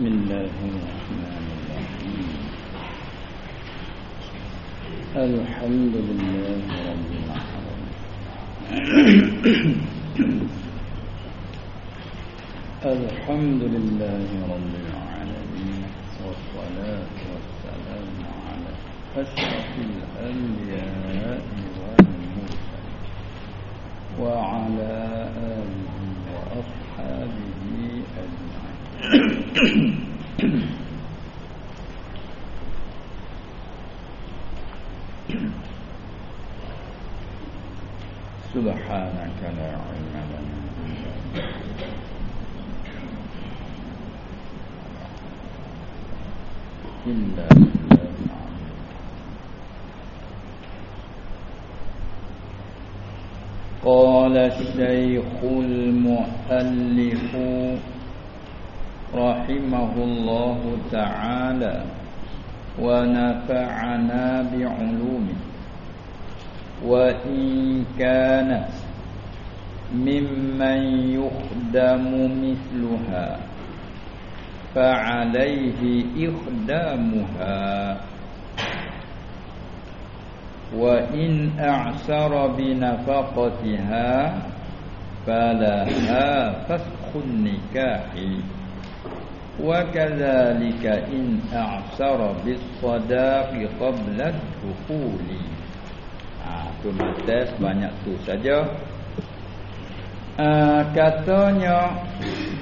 بسم الله الرحمن الرحيم. الحمد لله رب العالمين. الحمد لله رب العالمين والصلاة والسلام على أشرف الأنبياء والمرسلين وعلى آله وأصحابه أجمعين. سبحانك لا علم لنا إلا قال الشيخ المؤلف رحمه الله تعالى ونفعنا بعلومه وإن كانت ممن يخدم مثلها فعليه إخدامها وإن أعسر بنفقتها فلها فسخ النكاح وكذلك إن أعسر بالصداق قبل الدخول Itu mata sebanyak tu saja uh, Katanya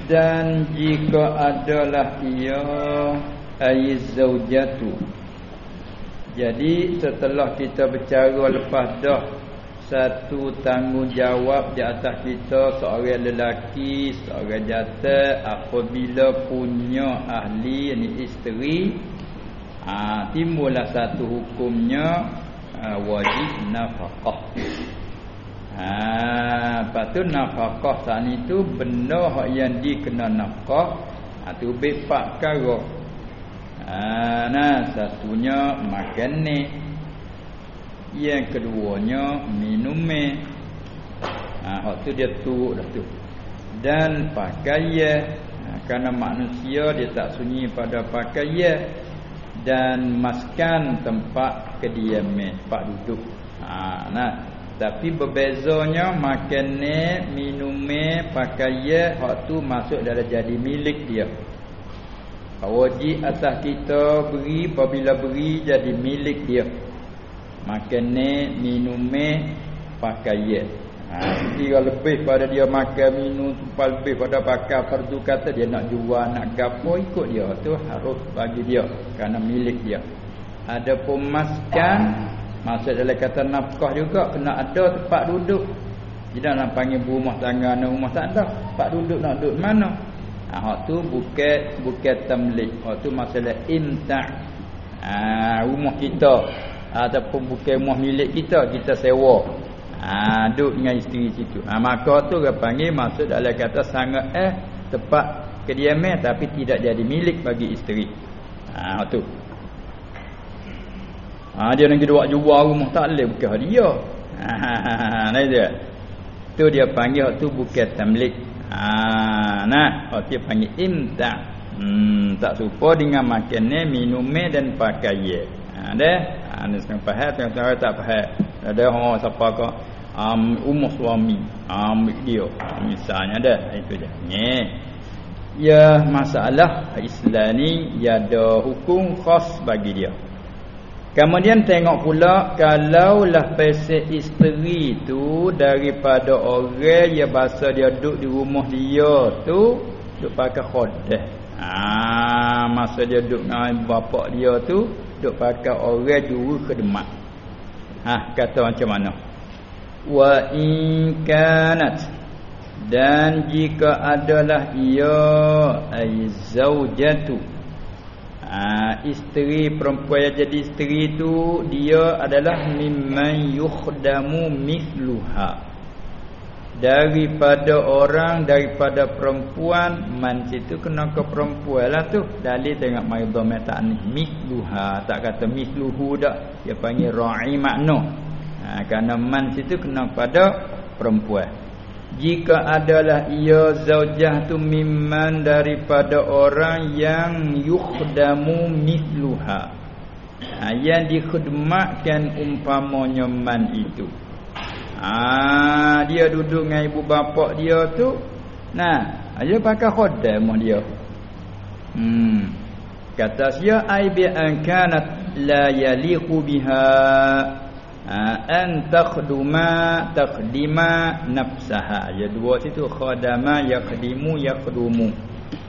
Dan jika adalah ia Ayiz zaujatu Jadi setelah kita bercara lepas dah satu tanggungjawab di atas kita Seorang lelaki Seorang jata Apabila punya ahli Ini isteri uh, Timbullah satu hukumnya ha, wajib nafkah. Ha, patut nafkah sana itu benda yang dikena nafkah ha, tu bepak perkara. Ha, nah satunya makan ni. Yang keduanya minum ni. Ha, hak tu dia turut dah tu. Dan pakaian ha, kerana manusia dia tak sunyi pada pakaian dan maskan tempat kediaman tempat duduk. Ha nah. Tapi berbezanya makan minum pakaian hak tu masuk dalam jadi milik dia. Wajib atas kita beri apabila beri jadi milik dia makan minum ni pakaian Ha, kira lebih pada dia makan minum tumpah lebih pada pakai fardu kata dia nak jual nak gapo ikut dia tu harus bagi dia kerana milik dia. Ada pemaskan maksud dalam kata nafkah juga kena ada tempat duduk. Tidak nak panggil rumah tangga nak rumah tak ada. Tempat duduk nak duduk mana? Ha, hak tu bukan bukan tamlik. Hak tu masalah imta'. Ha, rumah kita ataupun bukan rumah milik kita kita sewa. Ha, duduk dengan isteri situ. Ha, maka tu dia panggil maksud dalam kata sangat eh tempat kediaman tapi tidak jadi milik bagi isteri. Ha, tu. Ha, dia nak duduk jual rumah tak boleh bukan dia. Ha, nah dia tu dia panggil tu bukan tamlik. Ha, nah dia panggil imta hmm, tak serupa dengan makan ni minum dan pakaian ha, deh ha, sekarang faham tengok-tengok tak faham. Ada orang siapa kau? Um, umur suami. Um, dia. Misalnya ada. Itu je. Ni. Ya masalah Islam ni ya ada hukum khas bagi dia. Kemudian tengok pula kalau lah pesek isteri tu daripada orang yang bahasa dia duduk di rumah dia tu duduk pakai khodah ah masa dia duduk dengan bapak dia tu duduk pakai orang juru khidmat ha kata macam mana? Wa in kanat. Dan jika adalah ia ay zaujatu. Ha, isteri perempuan yang jadi isteri itu dia adalah mimman yukhdamu mithluha daripada orang daripada perempuan man situ kena ke perempuan lah tu. Dalil tengok mai dhamma tak ni. Mithluha tak kata mithluhu dak. Dia panggil ra'i makna. Ha, kerana man situ kena pada perempuan. Jika adalah ia zaujah tu mimman daripada orang yang yukhdamu mithluha ha, yang dikhidmatkan umpamanya man itu ha, dia duduk dengan ibu bapa dia tu. Nah dia pakai khodam dia. Hmm. Kata sia ai bi an kanat la yaliqu biha. Ha, an takhduma taqdima nafsaha. Ya dua situ khadama yaqdimu yaqdumu.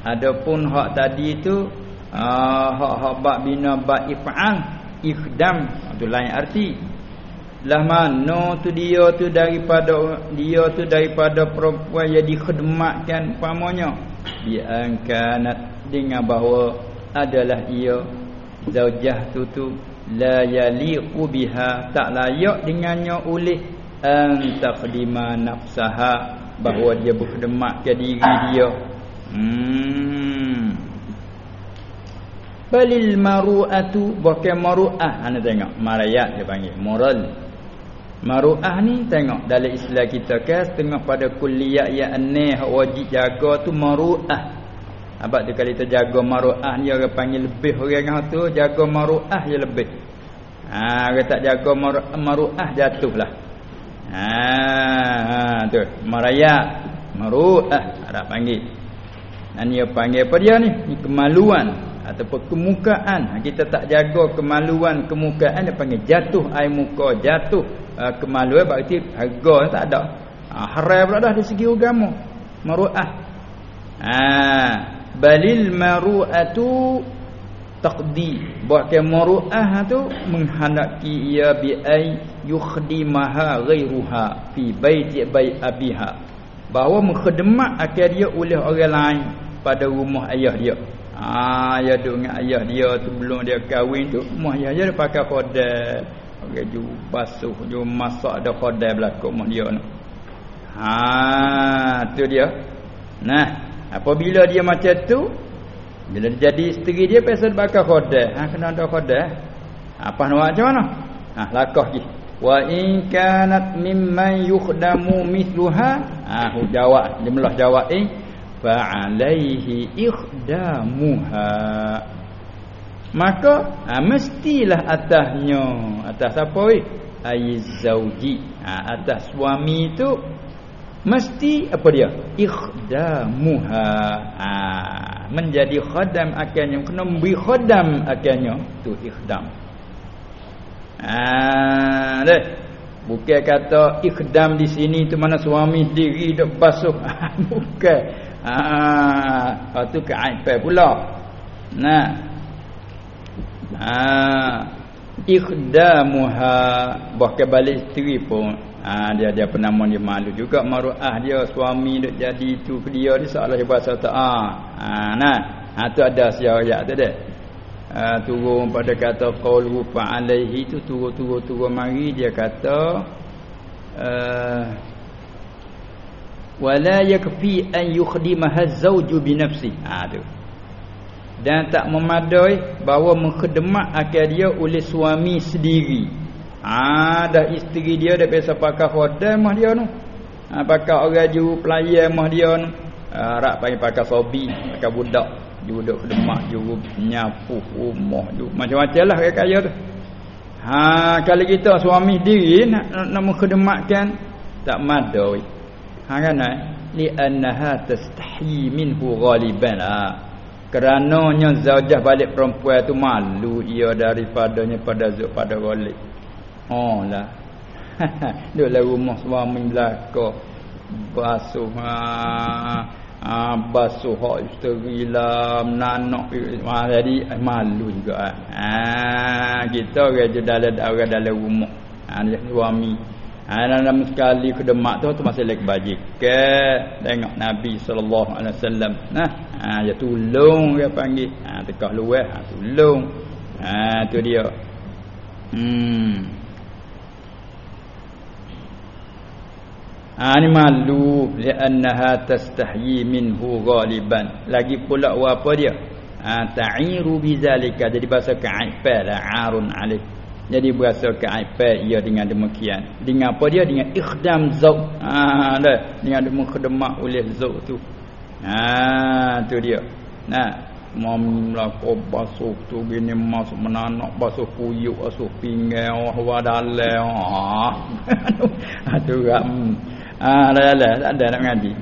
Adapun hak tadi tu uh, hak hak bab bina bab if'al ikhdam tu lain arti lah mana tu dia tu daripada dia tu daripada perempuan yang dikhidmatkan umpamanya. Bi an kanat dengan bahawa adalah ia zaujah tu tu la yaliqu biha tak layak dengannya oleh an taqdima nafsaha bahawa dia berkhidmat ke diri dia. Hmm. Balil maru'atu bukan maru'ah ana tengok. Marayat dia panggil. Moral maru'ah ni tengok dalam Islam kita ke setengah pada kuliah yang aneh wajib jaga tu maru'ah Abang tu kali terjaga maruah ni orang panggil lebih orang tu jaga maruah je lebih. Ha orang tak jaga maruah jatuhlah. Ha, ha tu maraya maruah ada panggil. Dan dia panggil apa dia ni? Ni kemaluan ataupun kemukaan. Ha, kita tak jaga kemaluan, kemukaan dia panggil jatuh air muka, jatuh uh, kemaluan berarti harga tak ada. Ha, haram pula dah di segi agama. Maruah. Ha balil maru'atu taqdi bahkan maru'ah tu menghendaki ia bi ay yukhdimaha ghairuha fi baiti bai abiha bahawa mengkhidmat akan dia oleh orang lain pada rumah ayah dia ah ya dengan ayah dia tu belum dia kahwin tu rumah ayah dia pakai khodam orang ju basuh ju masak ada khodam belakang rumah dia tu ha tu dia nah Apabila dia macam tu bila jadi isteri dia pasal bakal khodah. Ha kena ada khodah. Apa nak macam mana? Ha lakah lagi. Wa in kanat mimman yukhdamu mithluha. Ha jawab, dia jawab eh fa alaihi ikhdamuha. Maka ha, mestilah atasnya atas apa weh? Aiz zauji. Ha, atas suami tu mesti apa dia? Ikhdamuha. Ha, menjadi khadam akhirnya kena memberi khadam akhirnya tu ikhdam. Ha deh. Bukan kata ikhdam di sini tu mana suami diri dak basuh. Ha, bukan. Ha tu keaiban pula. Nah ha ikhdamuha bahkan balik isteri pun Ha, dia dia penama dia malu juga maruah dia suami duk jadi tu ke dia dia seolah bahasa tak ah. Ha nah. Ha tu ada sia ayat tu dah. Ha, turun pada kata qaulu fa alaihi tu turun-turun turun mari dia kata uh, wala yakfi an yukhdimaha zawju bi nafsi. Ha tu. Dan tak memadai bahawa mengkhidmat akan dia oleh suami sendiri. Ah, isteri dia dah biasa pakai khodam mah dia tu. Ha, pakai orang ju pelayan mah dia tu. Ha, rak pakai pakai sobi, pakai budak. Ju duduk demak ju nyapu rumah ju. Macam-macam lah kaya kaya tu. Ha, kalau kita suami diri nak, nak, nak mengkhidmatkan tak madai. Ha kan eh? Li annaha tastahi minhu ghaliban. Ha. Kerananya zaujah balik perempuan tu malu ia daripadanya pada zuk pada ghalib. Oh lah. Duduklah rumah suami belaka. Basuh ha, ha basuh hak isteri lah menanak ha, jadi eh, malu juga ha kita je dalam dalam rumah ha suami ha dalam sekali kedemak tu tu masih lagi bajik ke tengok nabi sallallahu alaihi wasallam. Nah ha dia tolong dia panggil. Ha tekah luar ha tolong ha tu dia. Hmm. Ha ni malu li'annaha tastahyi minhu ghaliban. Lagi pula apa dia? Ha ta'iru bizalika jadi bahasa ka'ifah la 'arun alih. Jadi berasa keaiban ia dengan demikian. Dengan apa dia? Dengan ikhdam zauj ha dah. Dengan mengkhidmat oleh zauj tu. Ha tu dia. Nah Mam lako basuh tu bini masuk menanak basuh puyuk basuh pinggang wa dalal ah tu ram ah dah dah tak ada nak ngaji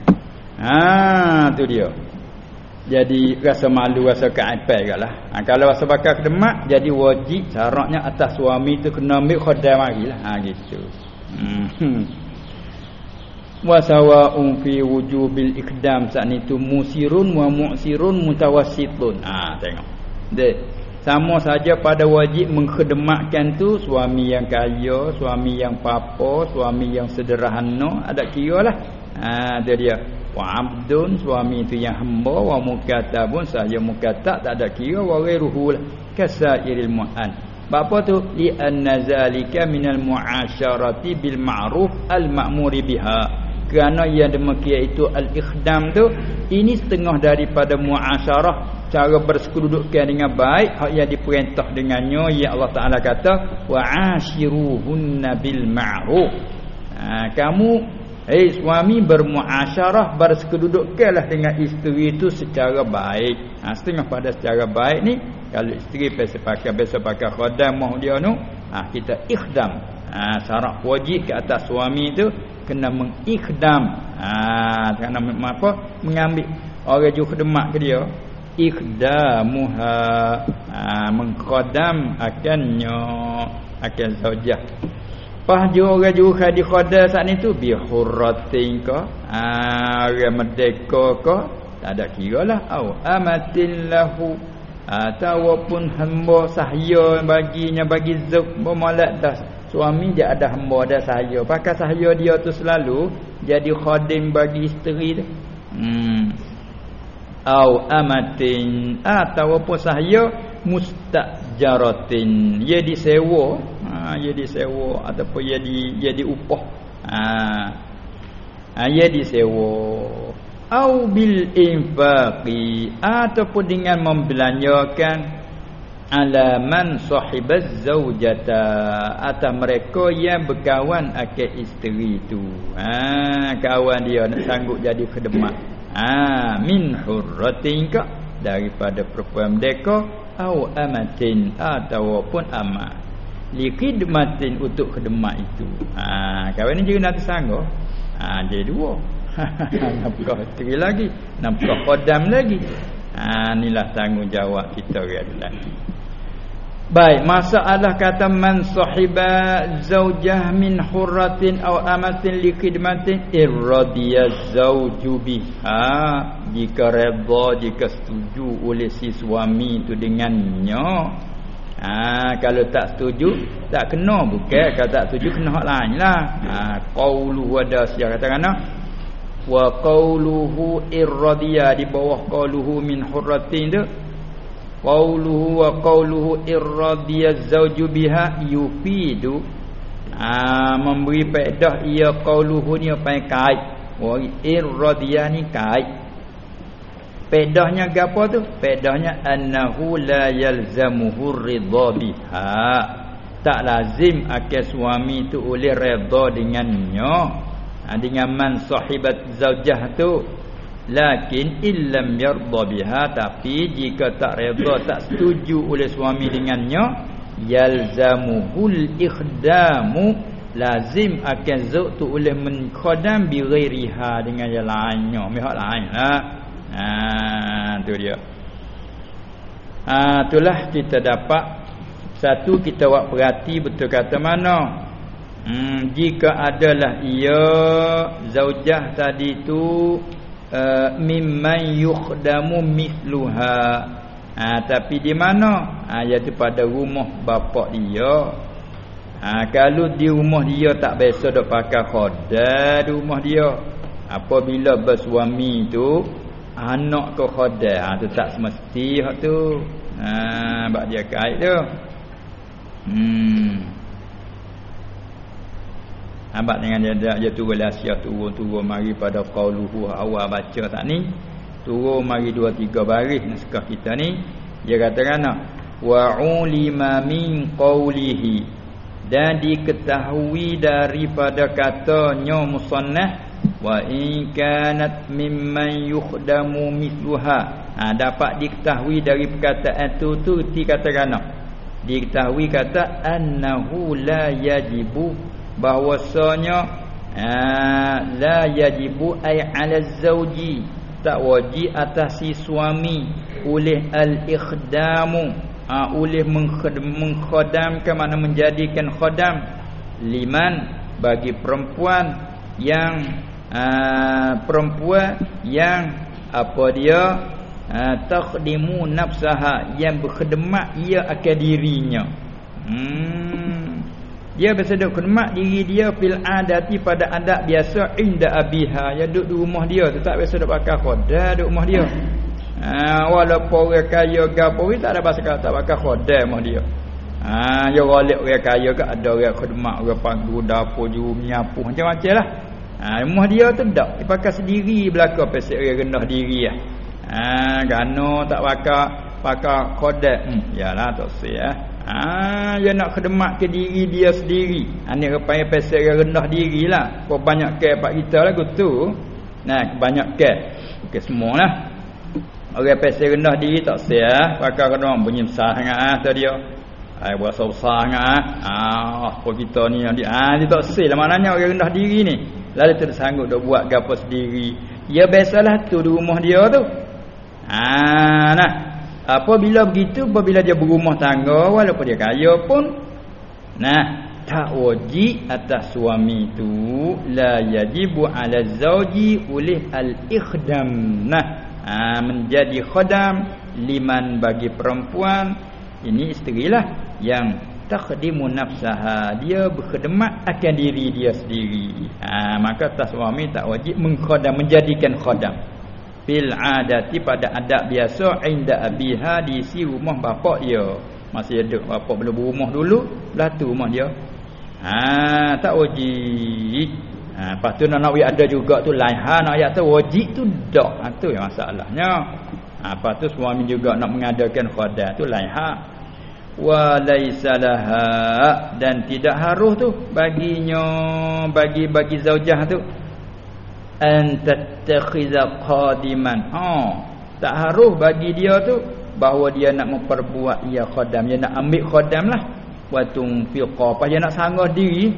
ah tu dia jadi rasa malu rasa keaiban gaklah ha, kalau rasa bakal kedemak jadi wajib syaratnya atas suami tu kena ambil khodam marilah. Ha gitu. Hmm. Wa sawa'un fi wujubil ikdam. Saat itu musirun wa mu'sirun mutawassitun ah ha, tengok. Dek sama saja pada wajib mengkhidmatkan tu suami yang kaya suami yang papa suami yang sederhana ada kira lah. Ha dia dia wa abdun suami itu yang hamba wa mukatabun sahaja mukatab tak ada kira wa ghairuhu lah. Kasairil mu'an. Bapa tu? Li anna zalika minal mu'asyarati bil ma'ruf al ma'muri biha. Kerana yang demikian itu al-ikhdam tu ini setengah daripada muasyarah cara bersekududukan dengan baik hak yang diperintah dengannya ya Allah Taala kata wa ashiruhunna bil ma'ruf. Ha, kamu hei suami bermuasyarah bersekududukanlah dengan isteri itu secara baik. Ha, setengah pada secara baik ni kalau isteri biasa pakai biasa pakai khodam mau dia tu ha, kita ikhdam ha, syarat wajib ke atas suami itu kena mengikhdam ha kena apa mengambil orang juga khidmat ke dia ikhdamuha. Ha mengqadam akannya akan zaujah Pah jo orang juga di khada saat ni tu bi hurratin ka orang merdeka ka tak ada kira lah au amatin lahu ataupun hamba sahya baginya bagi zuk bermolak dah Suami dia ada hamba ada sahaya. Pakai sahaya dia tu selalu jadi khadim bagi isteri tu. Hmm. Au amatin atau apa sahaya mustajaratin. Ia disewa, ha ia disewa ataupun ia di ia diupah. Ha. Ha ia disewa. Au bil infaqi ataupun dengan membelanjakan ala man sahibaz zaujata atau mereka yang berkawan akan isteri itu ha kawan dia nak sanggup jadi khidmat ha min hurratin ka daripada perempuan mereka au amatin ataupun ama liqidmatin untuk khidmat itu. Ha kawan ni juga nak tersanggup. Ha jadi dua. Nampak isteri lagi. Nampak qadam lagi. Ha inilah tanggungjawab kita orang lelaki Baik, masalah kata man sahiba zaujah min hurratin aw amatin li khidmatin irradiya zauju biha. Jika redha jika setuju oleh si suami itu dengannya ha, kalau tak setuju tak kena. Bukan kalau tak setuju kena hak lainlah ha qauluhu ada sia kata kana wa qauluhu irradiya di bawah qauluhu min hurratin tu. Qauluhu wa qauluhu irradiyaz zawju biha yufidu. Ah memberi faedah ia qauluhu ni apa kait. Wa irradiyani kait faedahnya gapo tu? Faedahnya annahu la yalzamuhu ridha biha. Tak lazim akan suami tu oleh redha dengannya. Ha, dengan man sahibat zaujah tu. Lakin illam yarda biha. Tapi jika tak redha tak setuju oleh suami dengannya yalzamuhul ikhdamu. Lazim akan zuk tu oleh menkhadam bi ghairiha dengan yang lainnya. Mihak lainlah ha tu dia. Ha itulah kita dapat. Satu kita buat perhati betul kata mana? Hmm, jika adalah ia zaujah tadi tu uh, mimman yukhdamu mithluha. Ha, tapi di mana? Ha, iaitu pada rumah bapa dia. Ha, kalau di rumah dia tak biasa dak pakai khodar di rumah dia apabila bersuami tu anak ke khodar ha, tu tak semesti hak tu. Ha bab dia kait tu. Hmm. Abad dengan dia dia, dia turun rahsia turun-turun mari pada qauluhu. Awal baca tak ni. Turun mari dua tiga baris naskah kita ni. Dia kata kan wa ulima min qaulihi dan diketahui daripada katanya musannah wa in kanat mimman yukhdamu mithluha. Ha, dapat diketahui dari perkataan tu tu ti kata kana diketahui kata annahu la yajibu bahwasanya ha, la yajibu ay ala zauji tak wajib atas si suami oleh al-ikhdamu. Ha, oleh mengkhadamkan mana menjadikan khadam liman bagi perempuan yang Ah, perempuan yang apa dia uh, taqdimu nafsaha yang berkhidmat ia akan dirinya. Hmm. Dia duk khidmat diri dia fil adati pada adat biasa inda abiha. Yang duduk di rumah dia tu tak biasa duk pakai khoda duduk rumah dia. Ha, walaupun orang kaya gapo tak ada pasal tak pakai khoda rumah dia. Ha ya galik orang kaya ke ada orang khidmat orang panggu dapur juru menyapu macam-macam lah Ha, rumah dia tu tak. Dia pakai sendiri belaka pesek orang rendah diri lah. Ha, gano tak pakai pakai kodak. Hmm, yalah tak sih ya. Ha, dia nak khidmat ke diri dia sendiri. Ha, rupanya pesek orang rendah diri lah. Kau banyak ke pak kita lah tu. Nah, banyak ke. Okey semua lah. Orang pesek rendah diri tak sih ya. Pakai kena bunyi besar sangat ah tu dia. Ai buat sangat ah. Ah, kita ni yang dia. Ah, dia tak sih lah maknanya orang rendah diri ni. Lalu tu sanggup dah buat gapo sendiri. Ya biasalah tu di rumah dia tu. Ha nah. Apabila begitu apabila dia berumah tangga walaupun dia kaya pun nah tak wajib atas suami tu la yajibu ala zauji oleh al ikhdam nah ha, menjadi khadam liman bagi perempuan ini isterilah yang taqdimu nafsaha. Dia berkhidmat akan diri dia sendiri. Ha, maka tas suami tak wajib mengkhodam menjadikan khodam. Bil adati pada adab biasa inda abiha di si rumah bapak dia. Masih ada bapak belum berumah dulu lah tu rumah dia. Ha tak wajib. Ha lepas tu nak nak ada juga tu lain. Ha nak ayat tu wajib tu dak. Ha tu yang masalahnya. Ha lepas tu suami juga nak mengadakan khodam. Tu lain. Ha wa laisalaha dan tidak harus tu baginya bagi bagi zaujah tu. An tattakhiza qadiman. Ha tak harus bagi dia tu bahawa dia nak memperbuat ia khadam. Dia nak ambil khadam lah. Wa tunfiqa. Apa dia nak sanggah diri?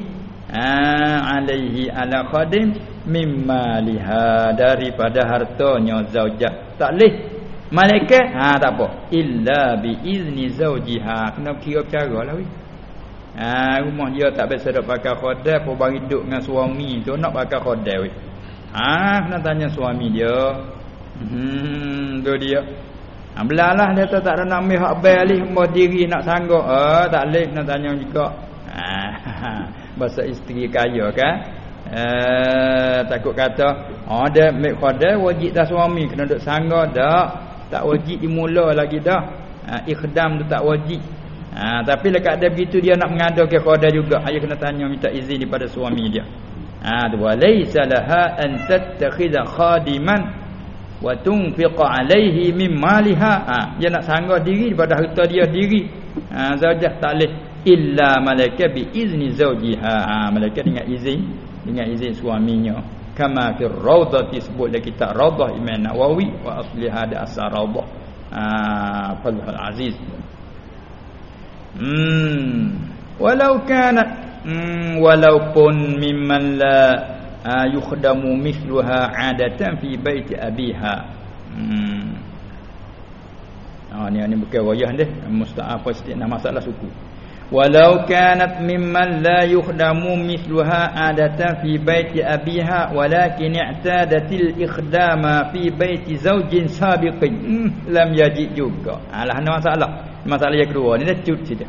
Ha alaihi ala khadim mimma liha daripada hartanya zaujah. Tak leh Malaikat ha tak apa. Illa bi izni zawjiha. Kena kira cara lah weh. Ha rumah dia tak biasa dak pakai khodam, pun bagi duduk dengan suami tu nak pakai khodam weh. Ha kena tanya suami dia. Hmm tu dia. Ha belalah dia tak ada nak ambil hak bai alih diri nak sanggup. Oh tak leh nak tanya juga. Ha bahasa isteri kaya kan. Eh takut kata, oh dia ambil khodam wajib dah suami kena duduk sanggup dak tak wajib dimula lagi dah. Ha, ikhdam tu tak wajib. Ha, tapi lekat ada begitu dia nak mengadakan qada juga. Ayah kena tanya minta izin daripada suami dia. Ha tu walaysa laha an tattakhidha khadiman wa tunfiqa alaihi min maliha. Ha, dia nak sanggah diri daripada harta dia diri ha zaujah tak illa malaika bi izni zawjiha. Ha malaika dengan izin dengan izin suaminya kama fi rawdati sebut dalam kitab rawdah Imam Nawawi wa asli hada asar rawdah ah aziz. Hmm walau kana hmm, walaupun mimman la uh, yukhdamu mithluha adatan fi baiti abiha. Hmm. Ah ni ni bukan wayah deh musta'af pasti nama masalah suku walau kanat mimman la yukhdamu mithluha adatan fi baiti abiha walakin i'tadatil ikhdama fi baiti zawjin sabiqin. Hmm, lam yaji juga. Alah ada masalah. Masalah yang kedua ni dah cut saja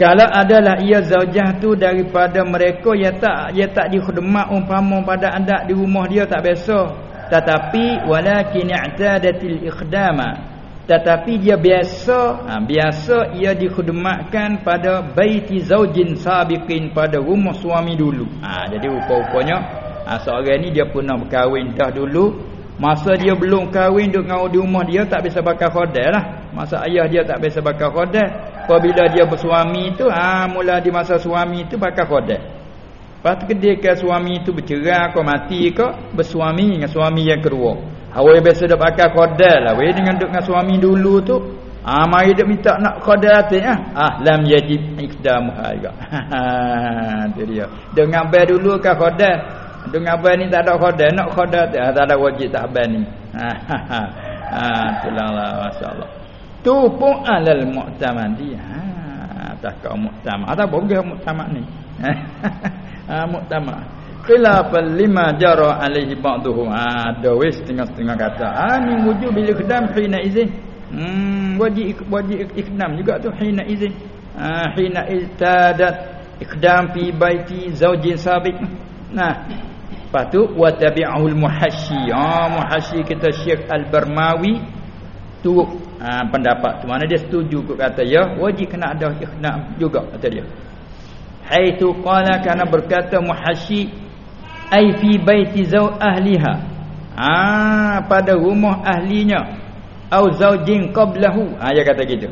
kalau adalah ia zaujah tu daripada mereka yang tak ia tak dikhidmat umpama pada adat di rumah dia tak biasa. Tetapi walakin i'tadatil ikhdama tetapi dia biasa ha, biasa ia dikhidmatkan pada baiti zaujin sabiqin pada rumah suami dulu ha, jadi rupa-rupanya ha, seorang ni dia pernah berkahwin dah dulu masa dia belum kahwin duduk dengan di rumah dia tak bisa pakai khodai lah Masa ayah dia tak biasa bakar khodam. Apabila dia bersuami tu, ha, mula di masa suami tu bakar khodam. Lepas tu ketika suami tu bercerai kau mati kau bersuami dengan suami yang kedua. Awak biasa dah pakai khodam lah. Awak dengan duduk dengan suami dulu tu. Ah ha, mari dia minta nak khodam atas ah. Ah lam yajib ikdam juga. tu dia. Dengan bay dulu ke khodam. Dengan bay ni tak ada khodam, nak khodam tak, tak ada wajib tak bay ni. Ha ha ha. Ah tulanglah masya-Allah. Tu pun alal mu'tamadi. Ha tak kau mu'tamad. Ada boleh mu'tamad ni. ha mu'tamad. Khilafan lima jara alaihi ba'dhum. Ha ada wis setengah-setengah kata. Ha ni wujud bila kedam hina izin. Hmm wajib wajib ikdam juga tu hina izin. Ha hina iltadat ikdam fi baiti zaujin sabiq. Nah. Lepas tu wa tabi'ahul muhasyi. Ha muhasyi kita Syekh Al-Barmawi tu ha, pendapat tu mana dia setuju kok kata ya wajib kena ada ikhna juga kata dia haitsu qala kana berkata muhasyi ai fi baiti zau ahliha. Ha pada rumah ahlinya. Au zaujin qablahu. Ha dia kata gitu.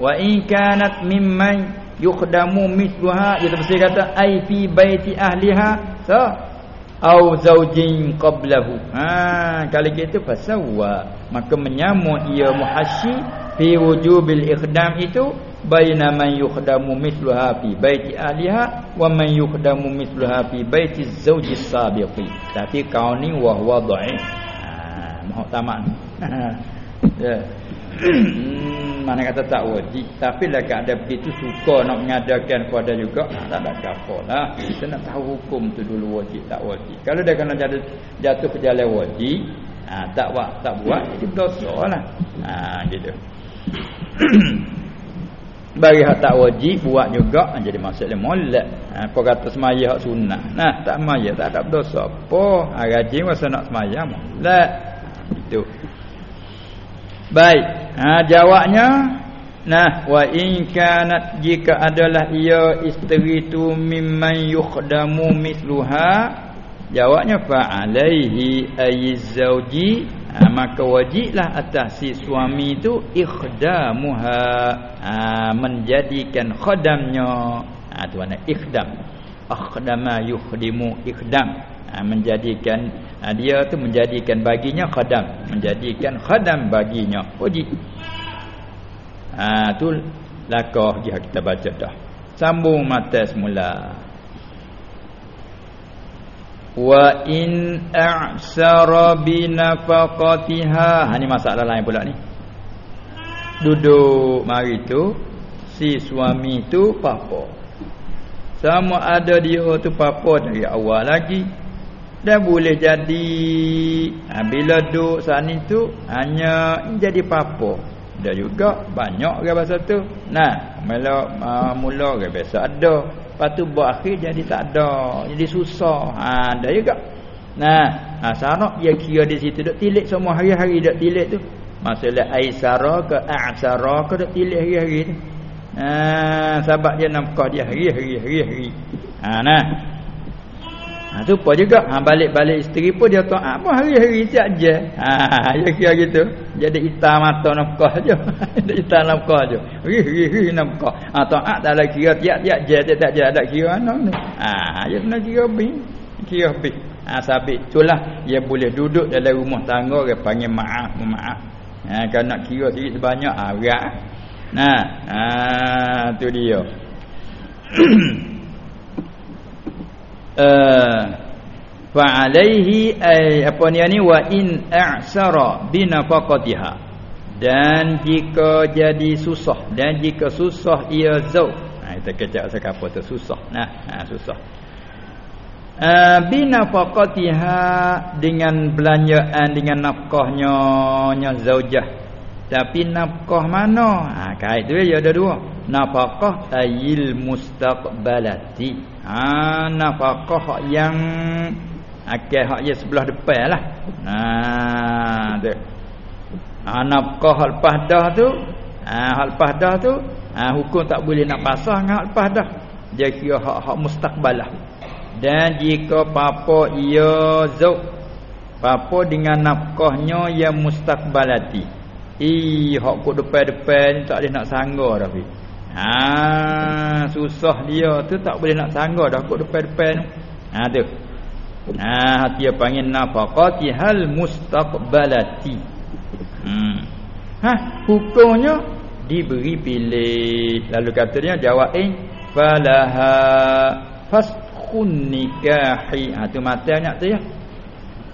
Wa in kanat mimman yukhdamu mithluha. Dia tafsir kata ai fi baiti ahliha. So au zaujin qablahu. Ha kalau gitu fasawwa. Maka menyamu ia muhasyi fi wujubil ikhdam itu baina man yukhdamu mithluha fi baiti ahliha wa man yukhdamu mithluha fi baiti zauji sabiqi. Tapi kau ni wa huwa dhaif. Ha mahu tamak ya. Hmm, mana kata tak wajib. Tapi lah ada begitu suka nak mengadakan pada juga ha, tak ada apa lah. Kita nak tahu hukum tu dulu wajib tak wajib. Kalau dia kena jatuh, jatuh ke jalan wajib ha, tak buat tak buat itu dosa lah. Ha, gitu bagi hak tak wajib buat juga ha, jadi masalah molek. Ha, kau kata semaya hak sunnah. Nah tak semaya tak ada dosa apa. Ha, rajin masa nak semaya molek. Gitu Baik. Ha jawabnya nah wa in kanat jika adalah ia isteri tu mimman yukhdamu mithluha jawabnya fa alaihi ayyizauji ha, maka wajiblah atas si suami itu ikhdamuha. Ha, menjadikan khadamnya. Ha tu mana? Ikhdam. Akhdama yukhdimu ikhdam. Ha, menjadikan ha, dia tu menjadikan baginya khadam. Menjadikan khadam baginya. Wajib. Ha tu lakah kita baca dah. Sambung mata semula wa in a'sara bi nafaqatiha. Ha ni masalah lain pula ni. Duduk mari tu si suami tu papa. Sama ada dia tu papa dari awal lagi. Dan boleh jadi. Ha, bila duduk sana tu hanya jadi papa. Dah juga banyak orang bahasa tu. Nah mula uh, mula orang biasa ada lepas tu buat akhir jadi tak ada jadi susah. Ha dah juga. Nah ha sarak dia kira di situ. Duk tilik semua hari-hari duk tilik tu. Masalah aisara ke a'sara ke duk tilik hari-hari tu. Ha sebab dia nafkah dia hari-hari hari-hari ha nah Ha supa juga ha balik-balik isteri pun dia taat apa hari-hari siap je. Ha dia kira gitu. Jadi hitam mata nafkah je. Dia hitam nafkah je. Ri-ri nafkah. Ha taat tak ada kira tiap-tiap je tak je ada kira ana ni. Ha dia kena kira bin. Kira bin. Ha sabit itulah dia boleh duduk dalam rumah tangga dia panggil maaf, maaf. Ha kalau nak kira sikit sebanyak ha berat. Nah, ha tu dia. Eh, fa alaihi ay apa ni ni wa in a'sara bi nafaqatiha. Dan jika jadi susah dan jika susah ia zau. Ha kita kecak apa tu susah. Nah ha susah. Uh, bi nafaqatiha dengan belanjaan dengan nafkahnya nya zaujah tapi nafkah mana? Ha kait tu dia ada dua nafkah ayil mustaqbalati. Ha nafkah yang akal hak je sebelah depan lah. Ha tu. Ha nafkah lepas dah tu ha lepas dah tu ha hukum tak boleh nak pasah dengan lepas dah dia kira hak-hak mustaqbalah. Dan jika papa ia zau papa dengan nafkahnya yang mustaqbalati. Ih, hak kok depan-depan tak boleh nak sangga dah. Ha, susah dia tu tak boleh nak sangga dah kok depan-depan. Ha tu. Ha, hati dia panggil nafaqati hal mustaqbalati. Hmm. Ha, hukumnya diberi pilih. Lalu kata dia jawab eh falaha faskhun nikahi. Ha tu matanya tu ya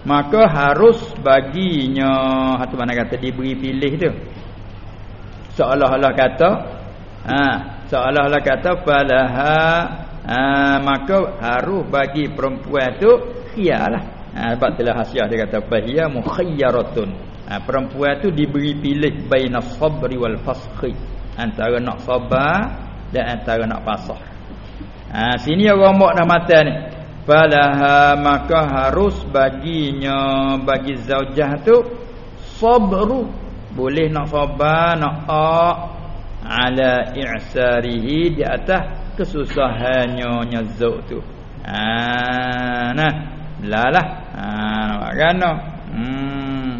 maka harus baginya hatu mana kata diberi pilih tu seolah-olah kata ha. Seolah-olah kata falaha. Ha, maka harus bagi perempuan tu khiyalah ha sebab telah hasiah dia kata fahiya mukhayyaratun. Ha, perempuan tu diberi pilih baina sabri wal fasqi antara nak sabar dan antara nak pasah ha sini orang mak dah mata ni. Falaha maka harus baginya bagi zaujah tu sabru. Boleh nak sabar nak aq ala i'sarihi di atas kesusahannya nyazuk tu ha nah lalah ha nampak kan hmm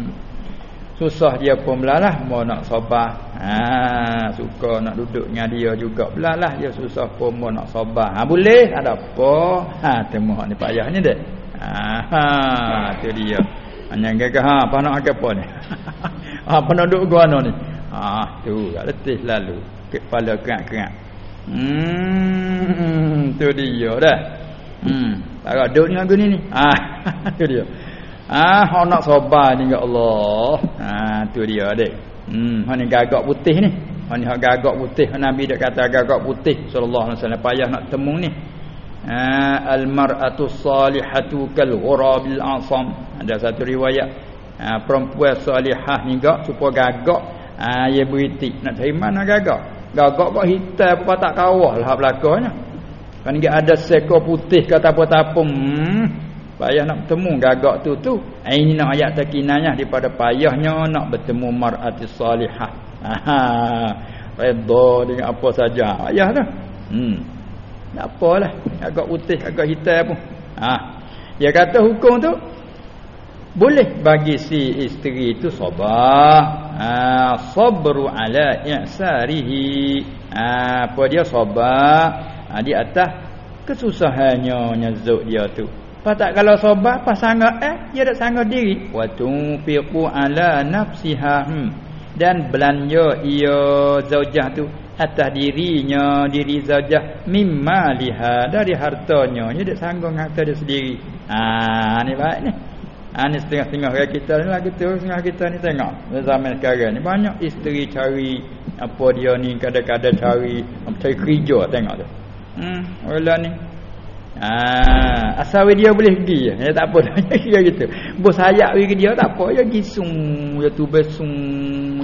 susah dia pun belalah mau nak sabar Ha suka nak duduk dengan dia juga belalah dia susah pun mau nak sabar. Ha boleh ada apa? Ha temu ni payahnya dek. Ha, ha tu dia. Hanya gagah ha apa nak apa ni? ha apa nak duduk gua ni? Ha tu gak letih lalu. Kepala kerak-kerak. Hmm tu dia dah. Hmm tak duduk dengan gini ni. Ha tu dia. Ah, ha, nak sabar ni ya Allah. Ha tu dia dek. Hmm, ni gagak putih ni. Ni hak gagak putih Nabi dak kata gagak putih sallallahu alaihi wasallam payah nak temu ni. Ha, al mar'atu salihatu kal ghurabil asam. Ada satu riwayat. Ha, perempuan salihah ni gak supaya gagak. Ha, ia beritik nak cari mana gagak. Gagak kok hitam apa tak kawah lah belakangnya. Kan dia ada sekor putih kata apa-apa. Hmm. Payah nak bertemu gagak tu tu. Ini nak ayat takinanya daripada payahnya nak bertemu mar'ati salihah. Ha. Redha dengan apa saja. Payah dah. Hmm. Tak apalah. Agak putih, agak hitam pun. Ha. Dia kata hukum tu boleh bagi si isteri itu sabar. Ha, sabru ala i'sarihi. Ha, apa dia sabar ha, di atas kesusahannya nyazuk dia tu. Apa tak kalau sobat apa sangat eh dia tak sangat diri. Wa tunfiqu ala nafsiha. Hmm. Dan belanja ia zaujah tu atas dirinya diri zaujah mimma liha dari hartanya dia tak sanggup harta dia sendiri. Ah ni baik ni. Ah ni setengah-setengah orang kita ni lah kita setengah kita ni tengok zaman sekarang ni banyak isteri cari apa dia ni kadang-kadang cari cari kerja tengok tu. Hmm, wala ni Ah, asal dia boleh pergi ya. tak apa dah. Ya gitu. Bos sayap pergi dia tak apa. Ya gisung, ya tu besung,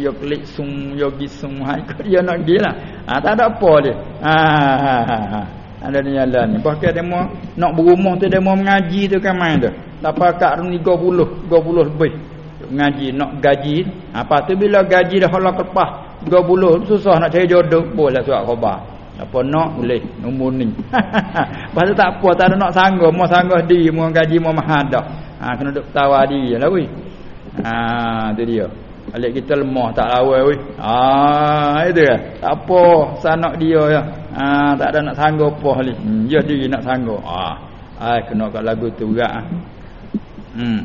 ya klik sung, ya gisung. Ha dia nak pergi lah. Ah, tak ada apa dia. Ah, ha, ha, ha. Ada ni jalan ni. Dia mau nak berumah tu mau mengaji tu kan main tu. Tak pakat 30, 30 lebih. Mengaji nak gaji. Apa tu bila gaji dah halak lepas 30 susah nak cari jodoh boleh surat khabar. Apa nak boleh nombor ni. Pasal tak apa tak ada nak sanggup, mau sanggup di, mau gaji mau mahal dah. Ha kena duk tawar diri lah weh. Ha tu dia. Alik kita lemah tak lawan weh. Ha itu ya. Tak apa sanak dia ya. Ha tak ada nak sanggup apa ni. Hmm, dia diri nak sanggup. Ha. Ai kena kat lagu tu juga. Ha. Hmm.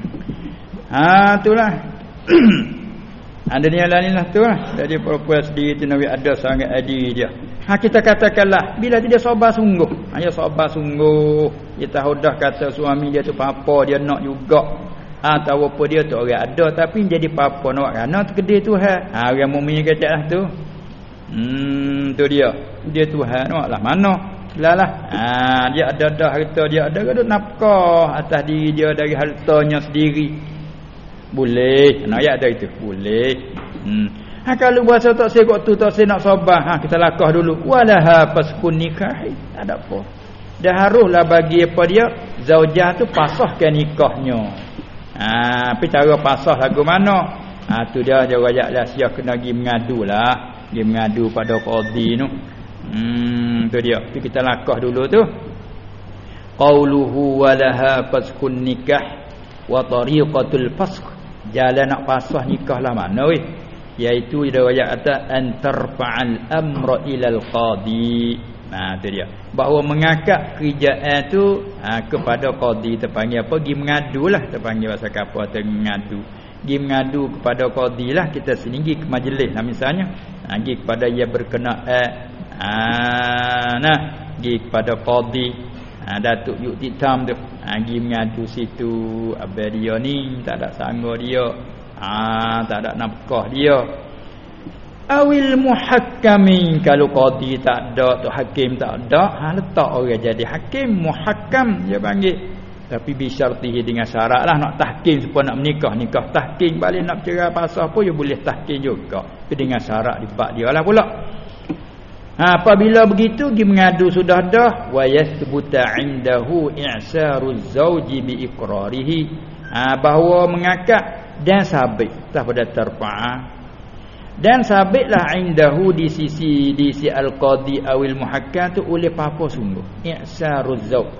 Ha itulah. Ada ni lah tu lah. Jadi perempuan sendiri tu Nabi ada sangat adil dia. Ha kita katakanlah bila dia sabar sungguh. Ha dia sabar sungguh. Dia tahu dah kata suami dia tu apa dia nak juga. Ha tahu apa dia tu orang ada tapi jadi apa nak kerana tu kedai Tuhan. Ha orang mukmin katalah tu. Hmm tu dia. Dia Tuhan nak lah mana? Lah lah. Ha dia ada dah harta dia ada ada nafkah atas diri dia dari hartanya sendiri. Boleh. Nak ayat ada itu. Boleh. Hmm. Ha kalau puasa tak saya tu tak saya nak sabar. Ha kita lakah dulu. Walaha paskun nikah. Tak ada apa. Dah haruslah bagi apa dia zaujah tu pasahkan nikahnya. Ha tapi cara pasah lagu mana? Ha tu dia dia rajaklah sia kena pergi mengadulah. Dia mengadu pada qadi tu. Hmm tu dia. Tapi kita lakah dulu tu. Qauluhu walaha paskun nikah wa tariqatul fasq. Jalan nak pasah nikah lah mana weh? iaitu riwayat kata antarfa'al amra ilal qadi Nah tu dia. Bahawa mengakak kerjaan tu ha, kepada qadi terpanggil apa? Gi mengadulah terpanggil bahasa kapal atau mengadu. Gi mengadu kepada qadi lah kita sendiri ke majlis lah misalnya. Ha, gi kepada ia berkenaan ha, nah gi kepada qadi. Ha, Datuk Yuk Titam tu. Ha, gi mengadu situ apa dia ni tak ada sanggup dia. Ha, tak ada nafkah dia. Awil muhakkami kalau qadi tak ada tu hakim tak ada ha letak orang jadi hakim muhakkam dia panggil. Tapi bisyartihi dengan syarat lah nak tahkim supaya nak menikah nikah tahkim balik nak cerai pasal apa ya boleh tahkim juga. Tapi dengan syarat dibak dia lah pula apabila begitu dia mengadu sudah dah wa yathbuta indahu i'saru zawji bi iqrarihi ha, bahawa mengakak dan sabit tak pada terpa'ah. Dan sabitlah indahu di sisi di si al-qadi awil muhakkam tu oleh apa sungguh. I'saruz zauq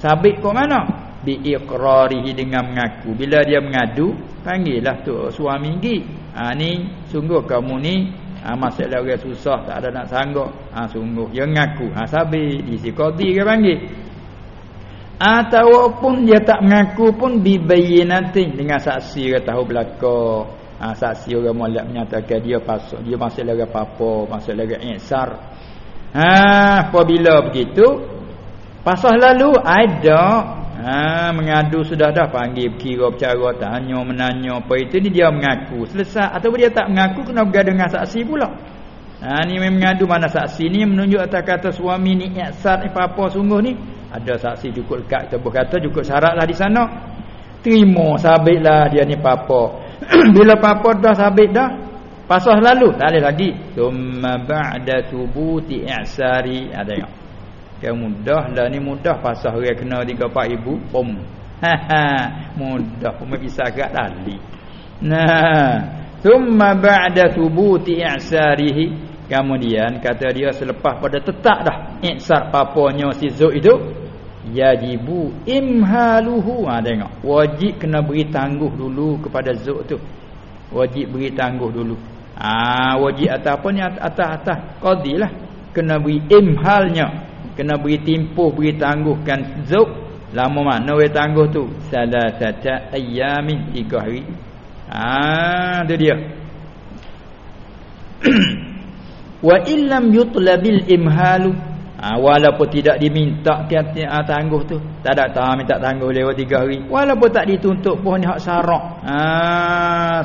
sabit kok mana? Bi iqrarihi dengan mengaku. Bila dia mengadu panggillah tu suami gi ha ni sungguh kamu ni ha, masalah orang susah tak ada nak sanggup. Ha sungguh. Dia mengaku ha sabit di si qadi ke panggil. Ataupun dia tak mengaku pun bi bayyinatin dengan saksi ke tahu belaka. Ha, saksi orang molek menyatakan dia pasal dia masih lagi apa-apa. Masih lagi ihsar ha apabila begitu pasal lalu ada ha mengadu sudah dah panggil kira bercara tanya menanya apa itu ni dia mengaku. Selesai. Atau dia tak mengaku kena bergaduh dengan saksi pula. Ha ni mengadu mana saksi ni menunjuk atas kata suami ni ihsar apa-apa sungguh ni. Ada saksi cukup dekat kita berkata cukup syaratlah di sana. Terima sabitlah dia ni apa-apa. Bila apa dah sabit dah pasal lalu. Tak ada lagi. Thumma ba'da thubuti i'sari ada tengok yang mudah lah ni mudah pasal orang kena tiga empat ibu pom. Ha, ha. Mudah pun bisa agak lali. Nah. Thumma ba'da thubuti i'sarihi. Kemudian kata dia selepas pada tetap dah i'sar papanya si Zul itu yajibu imhaluhu. Ha tengok. Wajib kena beri tangguh dulu kepada zuk tu. Wajib beri tangguh dulu. Ah ha, wajib atas apa ni? Atas atas qadilah kena beri imhalnya kena beri timpuh beri tangguhkan. Zuk lama mana we tangguh tu? Salasata ayyamin tiga hari. Ah tu dia. Wa illam yutlabil imhalu. Ha, walaupun tidak diminta kiat ha, tangguh tu tak ada tak minta tangguh lewat tiga hari. Walaupun tak dituntut pun hak sarak. Ha,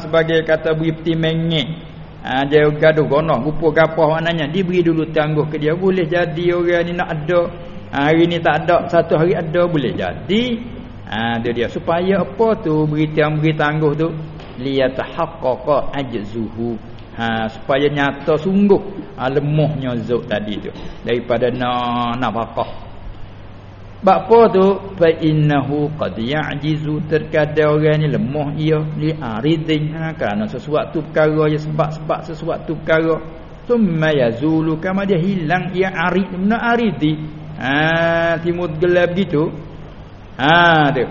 sebagai kata beri peti mengek ha, dia gaduh gonoh rupa gapah maknanya. Diberi dulu tangguh ke dia boleh jadi orang ni nak ada. Ha, hari ni tak ada satu hari ada boleh jadi. Ha, dia dia. Supaya apa tu beri tiang beri tangguh tu? Liyatahaqqaqa ajzuhu. Ha, supaya nyata sungguh ha, lemahnya zuk tadi tu. Daripada na nafkah bab apa tu fa innahu qad ya'jizu. Terkadang orang ni lemah ia li aridin. Ha, kerana sesuatu perkara ya sebab-sebab sesuatu perkara. Thumma yazulu kama dia hilang ia arid mana aridi. Ha timut gelap gitu. Ha tu.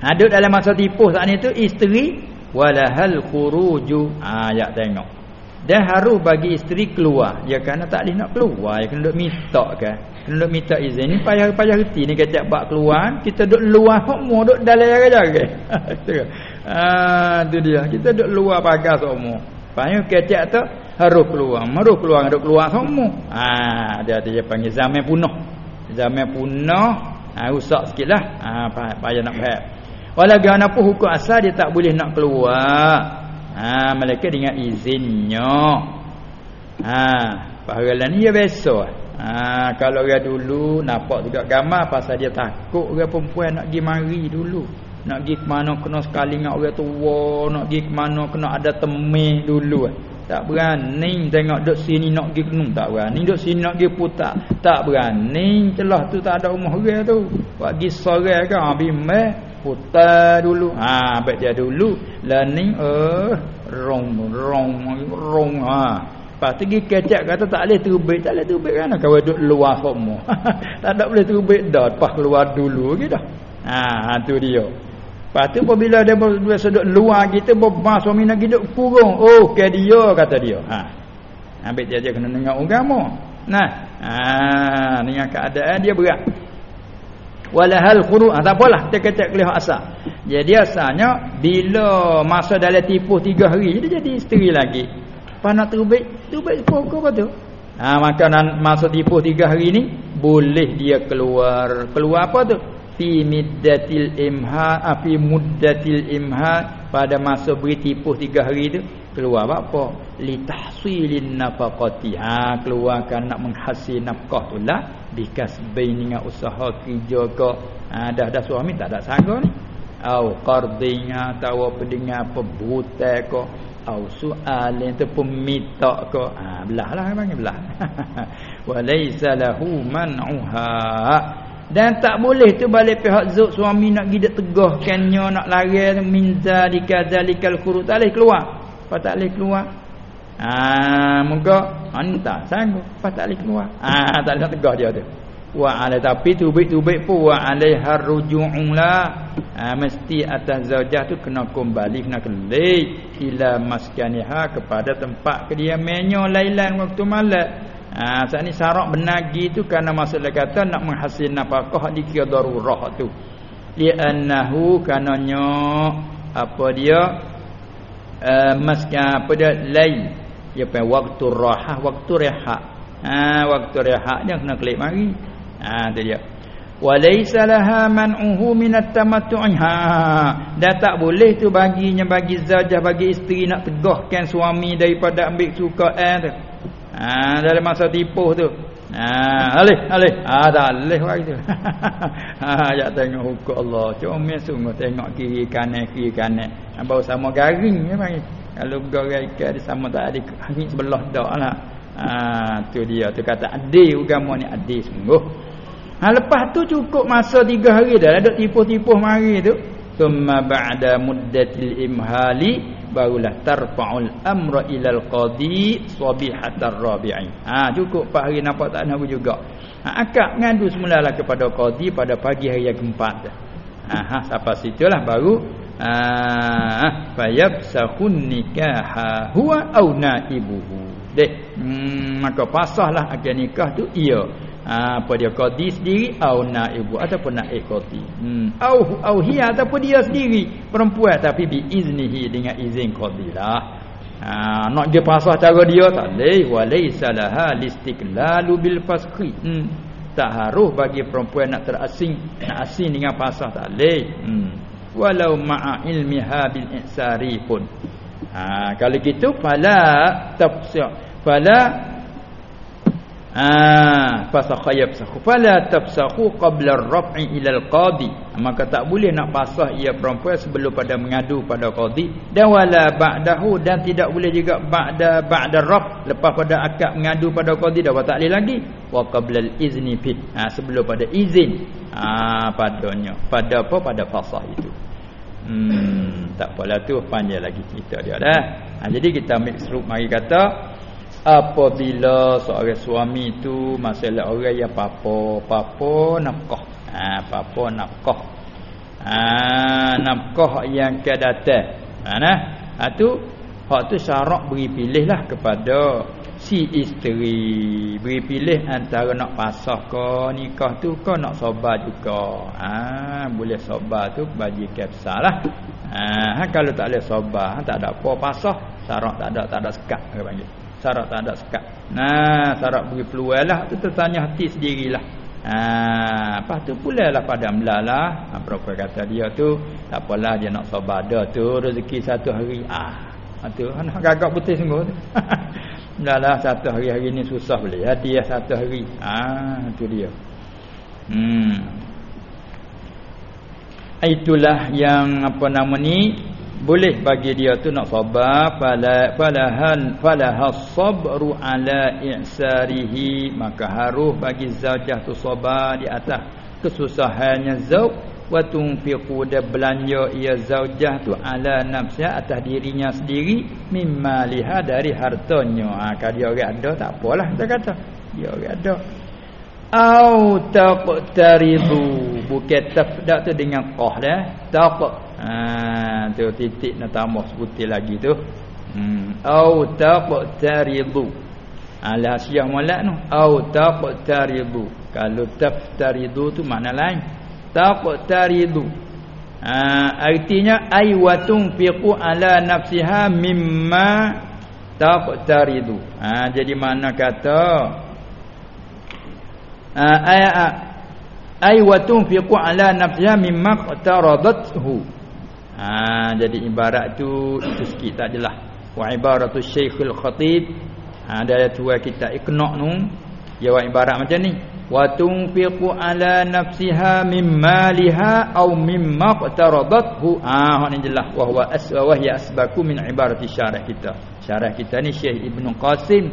Ada dalam masa tipu saat itu isteri walahal khuruju. Ayat ah, tengok. Dan harus bagi isteri keluar. Ya kerana tak boleh nak keluar ya kena duk minta kan duk minta izin. Ni payah-payah reti ni kata bak keluar. Kita duk luar semua duk dalam jaga-jaga. Ah tu dia. Kita duk luar pagar semua payah kecek tu harus keluar. Harus keluar duk keluar semua ah dia dia panggil zaman punah zaman punah ah rusak sikitlah ah payah nak faham. Walaupun hukum asal dia tak boleh nak keluar. Ha mereka dengan izinnya. Ha pahala ni dia biasa. Ha kalau dia dulu nampak juga gambar pasal dia takut orang perempuan nak pergi mari dulu. Nak pergi ke mana kena sekali dengan orang tua, nak pergi ke mana kena ada temih dulu. Tak berani tengok duk sini nak pergi kenung tak berani duk sini nak pergi putar tak berani celah tu tak ada rumah orang tu. Buat pergi sore ke ha bimbang putar dulu ha baik dia dulu learning eh rong rong rong ha pergi kecek kata tak boleh terbit tak boleh terbit kan? Kau duduk luar semua tak ada boleh terbit dah. Lepas keluar dulu gitu ha, ha tu dia. Lepas tu apabila dia berdua luar kita Bapak suami nak hidup kurung Oh ke dia kata dia. Ha. Ambil dia je kena dengar agama. Nah. Ha. Dengan keadaan dia berat. Walahal khuru. Ha, Tak apalah. Kita kata kelihatan asal. Jadi asalnya Bila masa dalam tipu tiga hari Dia jadi isteri lagi Lepas nak terubik Terubik pokok apa tu ha, Maka masa tipu tiga hari ni Boleh dia keluar. Keluar apa tu? Fi middatil imha ah, muddatil imha. Pada masa beri tipuh tiga hari tu keluar apa? Li tahsilin nafaqati. Ha keluarkan nak menghasil nafkah tu lah. Bikas baininga usaha kerja ke. Ha, dah dah suami tak ada sanggup ni. Au qardinga atau apa dengan apa butai ke au yang tu pemita ke ha belah lah panggil belah walaysa lahu man'uha dan tak boleh tu balik pihak zuk suami nak pergi tegahkannya nak lari min zalika zalikal khurut tak boleh keluar. Apa tak boleh keluar? Ah muka anta sanggup apa tak boleh keluar. Ah tak boleh tegah dia tu. Wa ala tapi tubik-tubik pun wa alaiha ruju'un la. Ah mesti atas zaujah tu kena kembali kena kembali ila maskaniha kepada tempat kediamannya lailan waktu malam. Ha, saat ni syarat benagi tu kerana masalah kata nak menghasil nafkah di kira darurah tu. Li'annahu kananya apa dia uh, maskan apa dia lain dia panggil waktu rahah waktu rehat ha waktu rehat dia kena klik mari ha tu dia walaysa laha man'uhu min at-tamattu'i ha dah tak boleh tu baginya bagi zajah bagi isteri nak tegahkan suami daripada ambil suka eh tu Ha dalam masa tipuh tu. Ha alih alih. Ha dah alih wai tu. ha ya tengok hukum Allah. Cuma sungguh tengok kiri kanan kiri kanan. Bau sama garing ya panggil. Kalau garai ke ada sama tak ada hangit sebelah dak lah. Ha tu dia tu kata adil agama ni adil sungguh. Ha lepas tu cukup masa tiga hari dah. Ada tipuh-tipuh mari tu. Thumma ba'da muddatil imhali barulah tarfa'ul amra ilal qadi sabihatar rabi'i ha cukup 4 hari nampak tak nak juga ha akad ngadu semulalah kepada qadi pada pagi hari yang keempat ha ha sampai situlah baru ha fayab sahun nikah huwa au naibuhu. Dek hmm, maka pasahlah akad nikah tu ia ha, apa dia qadi sendiri au naibu ataupun naib qadi hmm. Au au hiya ataupun dia sendiri perempuan. Tapi bi iznihi dengan izin qadi lah. Ha, nak dia pasah cara dia tak leh walaysa laha listiqlalu bil fasqi. Hmm. Tak harus bagi perempuan nak terasing nak asing dengan pasah tak leh hmm. Walau ma'a ilmiha bil ihsari pun ha, kalau gitu fala tafsir fala Ah, fasakha yafsakhu fala tafsakhu qabla ar-raf'i ila al-qadi. Maka tak boleh nak pasah ia perempuan sebelum pada mengadu pada qadi dan wala ba'dahu dan tidak boleh juga ba'da ba'da raf lepas pada akad mengadu pada qadi dah tak boleh lagi wa qabla al-izni fi. Ha, sebelum pada izin ha, padanya. Pada apa pada fasah itu. Hmm, tak apalah tu panjang lagi cerita dia dah. Ha, jadi kita ambil serup mari kata apabila seorang suami itu masalah orang yang apa apa nafkah. Ha apa nafkah. Ha nafkah yang kedatang mana ha tu hak tu syarat beri pilihlah kepada si isteri. Beri pilih antara nak pasah ke nikah tu ke nak sabar juga. Ha boleh sabar tu bagi kapsalah ha kalau tak boleh sabar tak ada apa pasah syarat tak ada tak ada sekat panggil syarat tak ada sekat. Nah, syarat peluang lah tu tertanya hati sendirilah. Ha, lepas tu pula lah pada melalah. Ha, berapa kata dia tu, tak apalah dia nak sabar dah tu rezeki satu hari. Ah, ha, tu nak gagak putih sungguh tu. melalah satu hari-hari ni susah boleh. Ya satu hari. Ah, ha, tu dia. Hmm. Itulah yang apa nama ni boleh bagi dia tu nak sabar. Fala falahan falahas sabru ala i'sarihi maka harus bagi zaujah tu sabar di atas kesusahannya zauj wa tunfiqu da belanja ia zaujah tu ala nafsiha atas dirinya sendiri. Mimma liha dari hartanya. Ha kalau dia orang ada tak apalah kita kata. Dia orang ada. Au taqtaridu bukan tafdak tu dengan qah dah taq ha tu titik nak tambah sebutir lagi tu. Hmm. Au taqtaridu ala syiah molek tu. Au taqtaridu kalau taftaridu tu makna lain. Taqtaridu. Ha artinya ay watung fiqu ala nafsiha mimma taqtaridu. Ha jadi mana kata ayat ay watung fiqu ala nafsiha mimma qtaradathu ha jadi ibarat tu itu sikit tak jelas wa ibaratu syekhul khatib. Ha ada tua kita ikna' nu. Dia buat ibarat macam ni. Wa tunfiqu ala nafsiha mimma liha aw mimma qtaradathu ah ha ni jelas wa huwa aswa wa hiya asbaku min ibarati syarah kita. Syarah kita ni Syekh Ibn Qasim.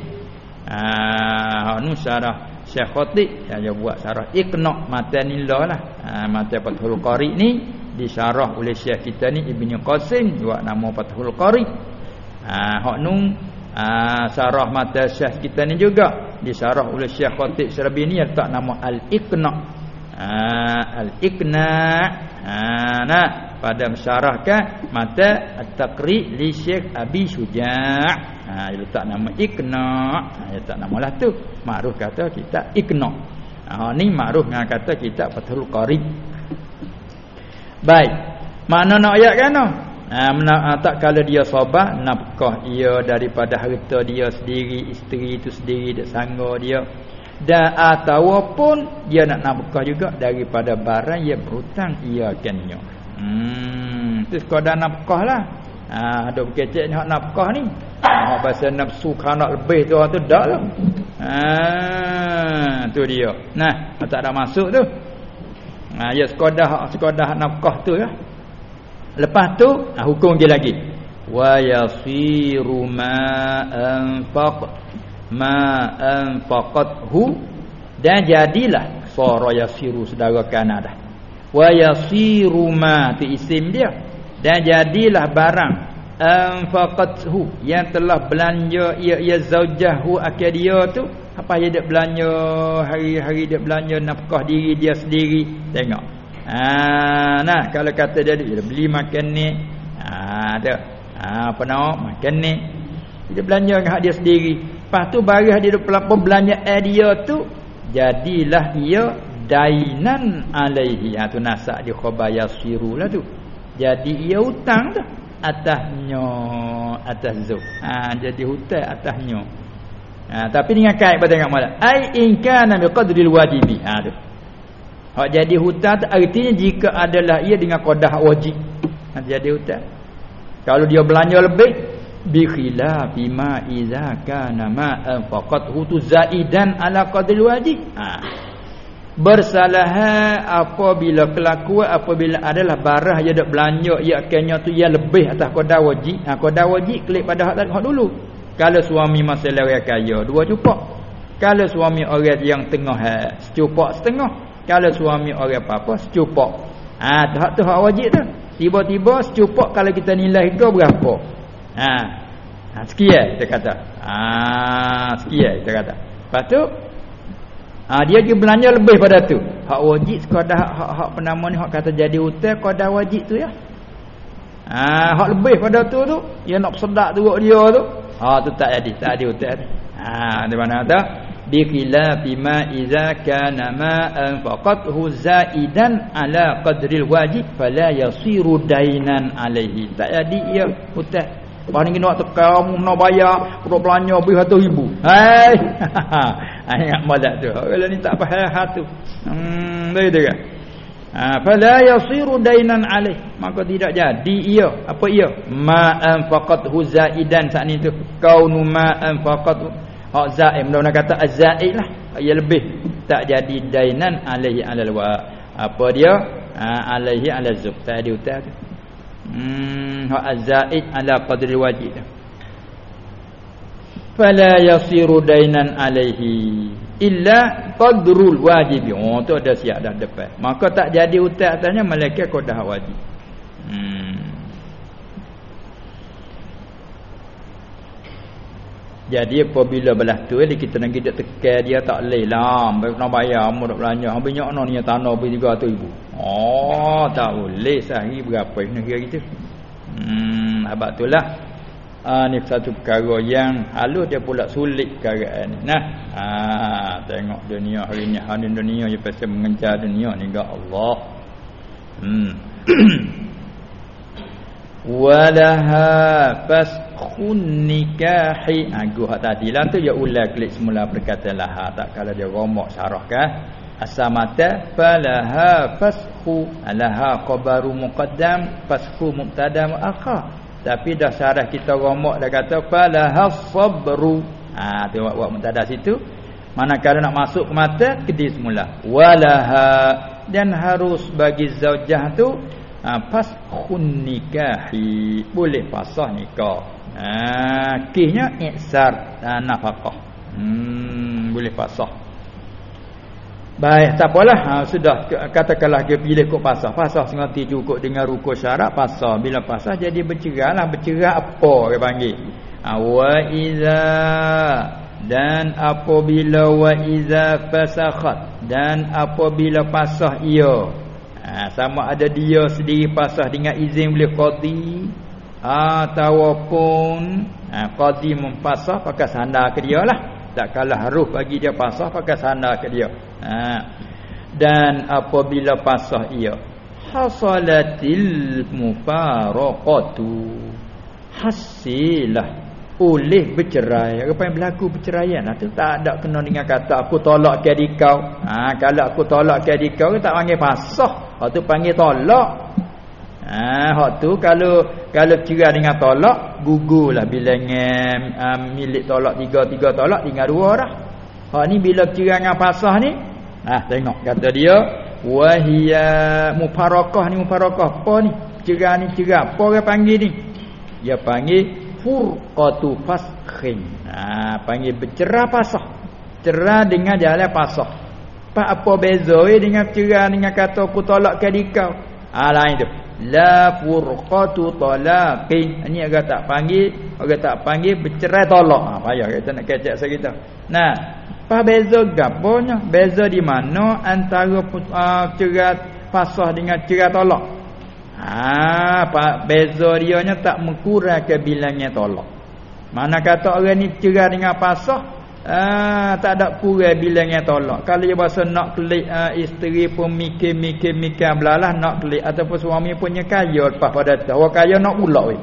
Ah ha nu syarah Syekh Khatib. Yang dia buat syarah. Iqna matanillah lah ah matan Fathul Qari ni disyarah oleh Syekh kita ni Ibn Qasim buat nama Fathul Qari ah hak nu ah syarah mata Syekh kita ni juga disarah oleh Syekh Khatib Serabi ni letak nama Al-Iqna. Ha, Al-Iqna. Ha, nah, pada mensyarahkan mata At-Taqri li Syekh Abi Suja'. Ha, dia letak nama Iqna. Ha, dia letak nama lah tu. Ma'ruf kata kita Iqna. Ha, ni ma'ruf dengan kata kita Fathul Qarib. Baik. Mana nak ayat kan? Ha, ha, tak kalau dia sobat nafkah ia daripada harta dia sendiri isteri itu sendiri dia sangga dia. Dan ataupun dia nak nafkah juga daripada barang yang berhutang ia akannya. Hmm tu sekadar nafkah lah. Ha, ada berkecek ni hak nafkah ni. Ha, bahasa nafsu kanak lebih tu orang tu dak lah. Ha, tu dia. Nah tak ada masuk tu ha, ya sekadar sekadar nafkah tu ya Lepas tu nah, hukum dia lagi. Wa yasiru ma anfaq ma anfaqathu dan jadilah sara yasiru saudara Kanada. Wa yasiru ma tu isim dia dan jadilah barang anfaqathu yang telah belanja ia ia zaujahu akal dia tu apa dia dak belanja hari-hari dia belanja nafkah diri dia sendiri tengok Ha, nah kalau kata dia dia beli makan ni, ha ada. Ha, apa nama makan ni. Dia belanja dengan hak dia sendiri. Lepas tu baris dia pelapor belanja air dia tu jadilah ia dainan alaihi. Ha tu nasak dia khabaya sirulah tu. Jadi ia hutang tu atasnya atas zu. Ha jadi hutang atasnya. Ha tapi dengan kait pada tengok malam. Ai in kana biqadril wajibi. Ha tu. Hak jadi hutang artinya jika adalah ia dengan qadah wajib. Nanti jadi hutang. Kalau dia belanja lebih bi khilafi ma iza kana ma faqat hutu zaidan ala qadri wajib. Ha. Bersalah apabila kelakuan apabila adalah barah dia dak belanja ia akannya tu ia lebih atas qadah wajib. Ha qadah wajib klik pada hak, hak dulu. Kalau suami masih lewat kaya dua cupak. Kalau suami orang yang tengah ha, secupak setengah kalau suami orang apa-apa secupak. Ha tahap tu hak wajib tu. Tiba-tiba secupak kalau kita nilai ke berapa? Ha. Ha sekian kita kata. Ha sekian kita kata. Tu ha dia pergi belanja lebih pada tu. Hak wajib sekadar hak hak, hak penama ni hak kata jadi hutang kadar wajib tu ya. Ha hak lebih pada tu tu dia nak sedak teruk dia tu. Ha tu tak jadi, tak ada hutang. Ha di mana ada? bi khilafi ma idza kana ma'an faqathu zaidan ala qadril wajib fala yasiru dainan alaihi tak jadi ia hutang paling kena waktu kamu nak bayar untuk belanja lebih satu hai ingat malat tu. Kalau ni tak faham hatu hmm begitu kan. Ha fala yasiru dainan alaihi maka tidak jadi ia. Apa ia? Ma anfaqathu zaidan. Saat ni tu. Kaunu ma anfaqathu hak zaid mudah-mudahan kata az-zaid lah. Ia lebih. Tak jadi dainan alaihi alal wa. Apa dia? Ha, alaihi alal zub. Tak ada hutang tu hmm hak az-zaid ala qadri wajib fala yasiru dainan alaihi. Illa qadrul wajib oh tu ada siap dah depan. Maka tak jadi hutang atasnya malaikat kau dah wajib. Hmm. Jadi apabila belah tu dia kita nak kita tekan dia tak leh lah. Nak bayar mu nak belanja. Habis nyok no ni tanah habis 300 ribu oh tak boleh sehari berapa ni kira kita. Hmm habaq itulah ah ni satu perkara yang halus dia pula sulit perkara ni. Nah ah tengok dunia hari ni. Hari dunia dia pasal mengejar dunia ni ga Allah. Hmm. Walaha faskhun nikahi. Agu ha, hak tadi lah tu ya ulah klik semula berkata laha. Tak kalau dia romak syarah kan asal mata falaha faskhu alaha qabaru muqaddam faskhu mubtada muakhar tapi dah syarah kita romak dah kata falaha sabru. Ha tu buat mubtada situ. Manakala nak masuk ke mata kedi semula walaha. Dan harus bagi zaujah tu ha, faskhun nikahi. Boleh pasah nikah. Ha kisnya ihsar ha, nafkah. Hmm boleh pasah baik tak apalah ha, sudah. Katakanlah dia pilih kok pasah pasah sengerti cukup dengan rukun syarat pasah bila pasah jadi bercerailah bercerai apa dia panggil? Ha, wa iza dan apabila wa iza fasakhat dan apabila pasah ia ha, sama ada dia sendiri pasah dengan izin boleh qadi ataupun ha, qadi mempasah pakai sandar ke dia lah. Tak kalah harus bagi dia pasah pakai sandar ke dia ha. dan apabila pasah ia hasalatil mufaraqatu. Hasilah boleh bercerai. Apa yang berlaku perceraian lah tu tak ada kena dengan kata aku tolak ke kau. Ha, kalau aku tolak ke kau tak panggil pasah. Hak tu panggil tolak. Ha, hak tu kalau kalau cerai dengan tolak gugurlah bilangan um, milik tolak tiga tiga tolak tinggal dua dah hak ni bila cerai dengan pasah ni ha, tengok. Kata dia wahia mufarakah ni mufarakah apa ni? Cerai ni cerai apa dia panggil ni? Dia panggil furqatu faskhin ha panggil bercerah pasah. Cerah dengan jalan pasah. Pak apa beza eh dengan cerah dengan kata aku ke dikau? Ha lain tu. La furqatu talaqin. Ini agak tak panggil agak tak panggil bercerai tolak. Ha payah kita nak kecek kita nah apa beza gaponya beza di mana antara uh, cerah pasah dengan cerah tolak Ha, pak beza dia nya tak mengkurangkan bilangnya tolak. Mana kata orang ni cerai dengan pasah, ha, tak ada kurang bilangnya tolak. Kalau dia bahasa nak kelik ha, isteri pun mikir-mikir-mikir belalah nak kelik ataupun suami punya kaya lepas pada. Orang kaya nak ulak weh.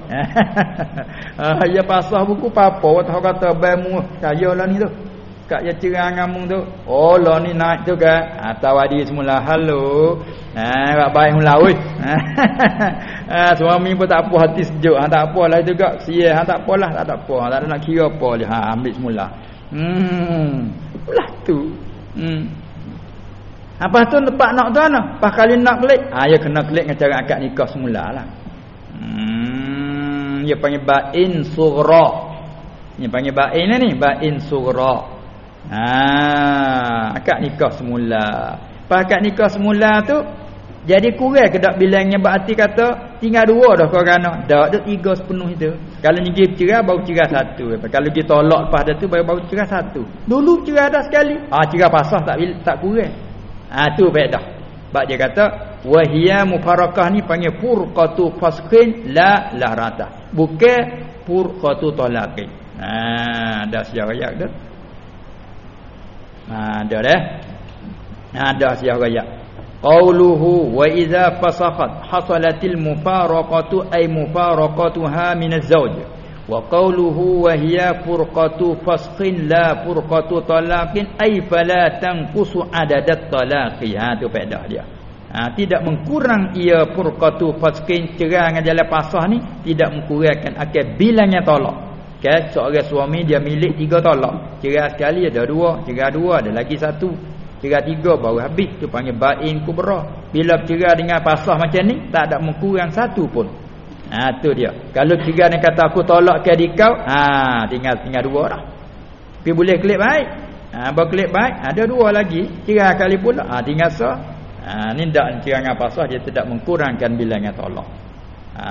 ha, ya pasah buku apa-apa, tahu kata bamu kaya lah ni tu. Kak ya cerang ngamung tu. Oh lo ni naik tu kan. Ha, tawadi semula halo. Ha bak baik mula oi. Ha suami pun tak apa hati sejuk. Ha tak apalah juga. Sia ha tak apalah tak, tak apa. Tak ada nak kira apa dia. Ha ambil semula. Hmm. Lah tu. Hmm. Apa tu lepak nak tu ana? Pas kali nak klik. Ha ya kena klik dengan cara akad nikah semulalah. Hmm. Dia panggil ba'in sughra. Ni panggil ba'in ni, ba'in sughra. Ha, akad nikah semula. Pas akad nikah semula tu jadi kurang ke dak bilangnya berarti kata tinggal dua dah kau kana. Dak ada tiga sepenuh itu. Kalau ni dia cerai baru cerai satu. Kalau dia tolak lepas dah tu baru baru cerai satu. Dulu cerai dah sekali. Ah ha, cerai pasah tak tak kurang. Ah ha, tu baik dah. Bab dia kata wahia mufarakah ni panggil furqatu fasqin la la rata. Bukan furqatu talaqin. Ha dah siap ayat dah. Ha ada dah. Ha ada siah raya. Qauluhu wa idza fasakhat hasalatil mufaraqatu ay mufaraqatuha min az-zawj. Wa qauluhu wa hiya furqatu fasqin la furqatu talaqin ay fala tanqusu adadat talaqi. Ha tu faedah dia. Ha, tidak mengkurang ia furqatu fasqin cerai dengan jalan pasah ni tidak mengkurangkan akan bilangnya tolak. Kan seorang suami dia milik tiga tolak. Cerai sekali ada dua, cerai dua ada lagi satu. Cerai tiga baru habis tu panggil bain kubra. Bila cerai dengan pasah macam ni tak ada mengkurang satu pun. Ha tu dia. Kalau cerai ni kata aku tolak ke dikau, ha tinggal tinggal dua dah. Tapi boleh klik baik. Ha baru klik baik ada dua lagi. Cerai kali pula. Ha tinggal sah. Ha ni ndak cerai dengan pasah dia tidak mengkurangkan bilangnya tolak. Ha,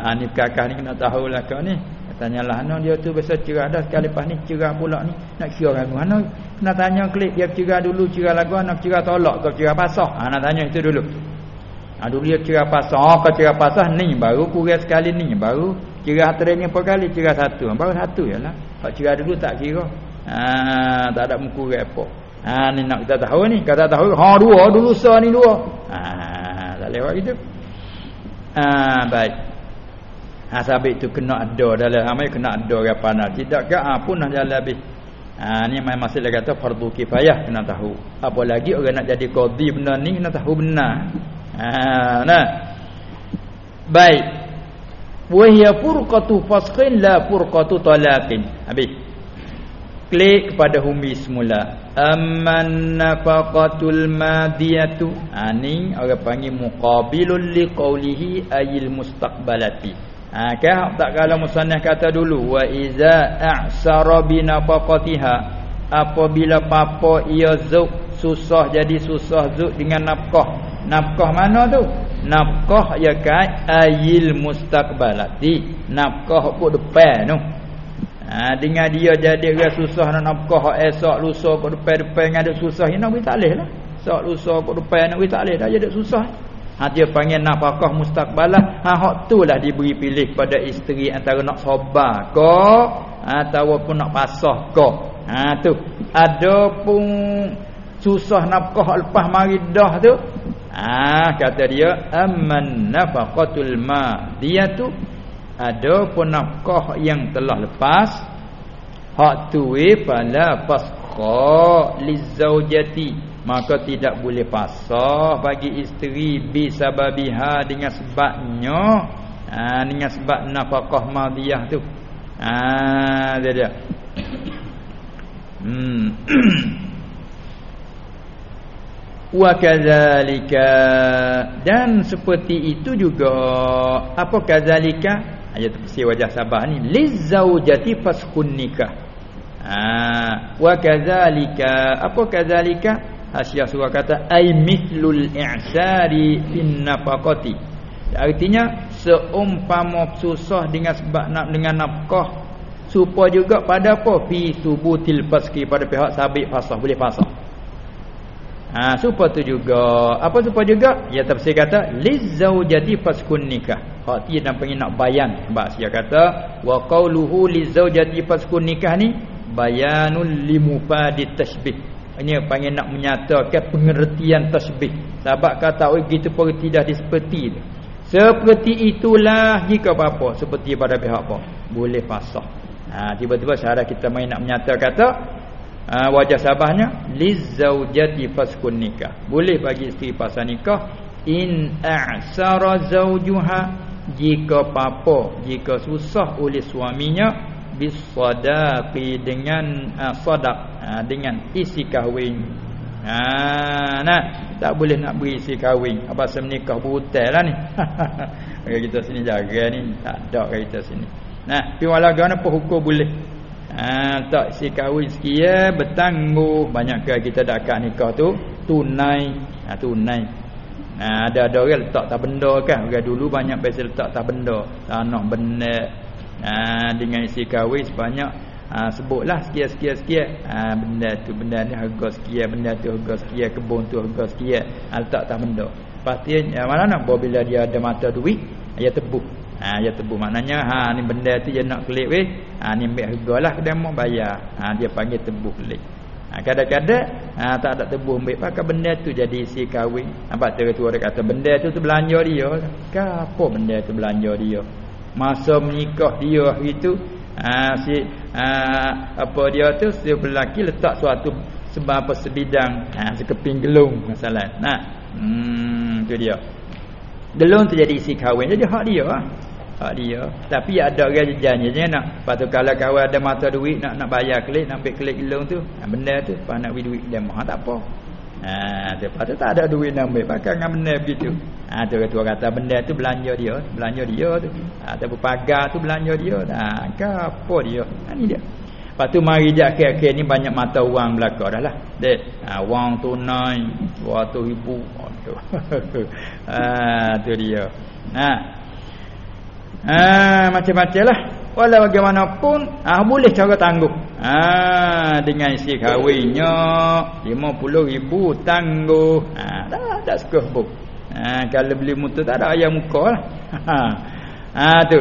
ha ni kakak ni kena tahulah kau ni tanyalah mana dia tu biasa cerah dah sekali lepas ni cerah pula ni? Nak kira lagu mana nak tanya klik dia cerah dulu cerah lagu nak cerah tolak ke cerah pasah. Ha, nak tanya itu dulu. Ha, dulu dia cerah pasah oh, ke cerah pasah ni baru kurang sekali ni baru cerah training apa kali cerah satu. Baru satu je lah. Kalau cerah dulu tak kira. Ha, tak ada muka apa ha, ni nak kita tahu ni kata tahu ha dua dulu sah ni dua. Ha, tak lewat gitu. Ha, baik Ha sabit tu kena ada dalam amal kena ada rapana. Tidak ke ha, pun nak jalan habis. Ha ni mai masalah kata fardu kifayah kena tahu. Apa lagi orang nak jadi qadhi benda ni kena tahu benar. Ha nah. Baik. Wa hiya furqatu fasqin la furqatu talaqin. Habis. Klik kepada humi semula. Amman nafaqatul madiyatu. Ha ni orang panggil muqabilul liqaulihi ayil mustaqbalati. Ha kan tak kala musannaf kata dulu wa iza a'sara bi nafaqatiha apabila papa ia zuk susah jadi susah zuk dengan nafkah. Nafkah mana tu? Nafkah ya kan ayil mustaqbalati. Nafkah pun depan tu. Ha dengan dia jadi orang susah nak nafkah esok lusa ke depan-depan ada susah nak tak leh lah. Esok lusa ke depan nak tak leh dah jadi susah. Ha dia panggil nafkah mustaqbalah. Ha hak tulah diberi pilih pada isteri antara nak sabar ke ataupun nak pasah ke. Ha tu. Adapun susah nafkah lepas mari dah tu. Ha kata dia amman nafaqatul ma. Dia tu adapun nafkah yang telah lepas hak tu pada pasqa lizaujati maka tidak boleh pasah bagi isteri bi sababiha dengan sebabnya ha, dengan sebab nafkah madiyah tu. Ha dia dia. Hmm. Wa kadzalika. Dan seperti itu juga apa kadzalika? Ayat tafsir wajah sabah ni. Lizaujati faskhun nikah ha wa kadzalika. Apa kadzalika Hasyiah surah kata ai mithlul i'sari fin nafaqati. Artinya seumpama susah dengan sebab nak dengan nafkah supaya juga pada apa fi subutil faski pada pihak sabit fasah boleh fasah. Ha supaya tu juga apa supaya juga ya tafsir kata lizaujati faskun nikah. Hak dia nak panggil nak bayan sebab dia kata wa qauluhu lizaujati faskun nikah ni bayanul limufadit tashbih ini panggil nak menyatakan pengertian tasbih. Sebab kata oi gitu pengerti dah seperti itu. Seperti itulah jika apa-apa seperti pada pihak apa boleh fasah. Ha tiba-tiba syarat kita main nak menyata kata ha, wajah sabahnya lizaujati faskun nikah. Boleh bagi isteri pasal nikah in a'sara zaujuha jika apa jika susah oleh suaminya bisadaqi dengan uh, sadaq uh, dengan isi kahwin. Ha nah tak boleh nak beri isi kahwin. Apa sebab nikah berhutang lah ni. kita sini jaga ni tak ada kita sini. Nah, pi walaga apa hukum boleh. Ha tak isi kahwin sekian bertangguh banyak kita dak akad nikah tu tunai. Ha tunai. Ada ada orang letak tak benda kan. Orang dulu banyak biasa letak tak benda. Tanah benda ha, dengan isi kahwin sebanyak ha, sebutlah sekian-sekian-sekian ha, benda tu benda ni harga sekian benda tu harga sekian kebun tu harga sekian. Ha, letak tak benda. Pasti ya, mana nak bila dia ada mata duit dia tebuh ha, dia tebuh maknanya ha, ni benda tu dia nak klik weh. Ha, ni ambil harga lah dia mau bayar. Ha, dia panggil tebuh klik ha, kadang-kadang ha, tak ada tebuh ambil pakai benda tu jadi isi kahwin. Nampak tu ada kata benda tu tu belanja dia ke apa benda tu belanja dia masa menikah dia hari tu ha, si ha, apa dia tu si lelaki letak suatu sebab apa sebidang ha, sekeping gelung masalah. Nah hmm tu dia. Gelung tu jadi isi kahwin jadi hak dia lah hak dia. Tapi ada orang janji je nak. Patu kalau kawan ada mata duit nak nak bayar kelik nak ambil kelik gelung tu ha, benda tu pas nak duit dia mah tak apa Ha, tu tak ada duit nak ambil pakai dengan benda begitu. Ha, tu kata kata benda tu belanja dia, belanja dia tu. Ha, tu pagar tu belanja dia. Ha, ke apa dia? Ha, ni dia. Lepas tu mari dia akhir-akhir ni banyak mata wang belaka dah lah. Dek, ha, wang tunai 200 ribu. Aduh. ha, tu dia. Ha. Ha, macam-macam lah. Walau bagaimanapun ah boleh cara tangguh. Ah dengan isi kahwinnya 50 ribu tangguh. Ah dah tak suka buk. Ah kalau beli motor tak ada ayam muka lah. ah tu.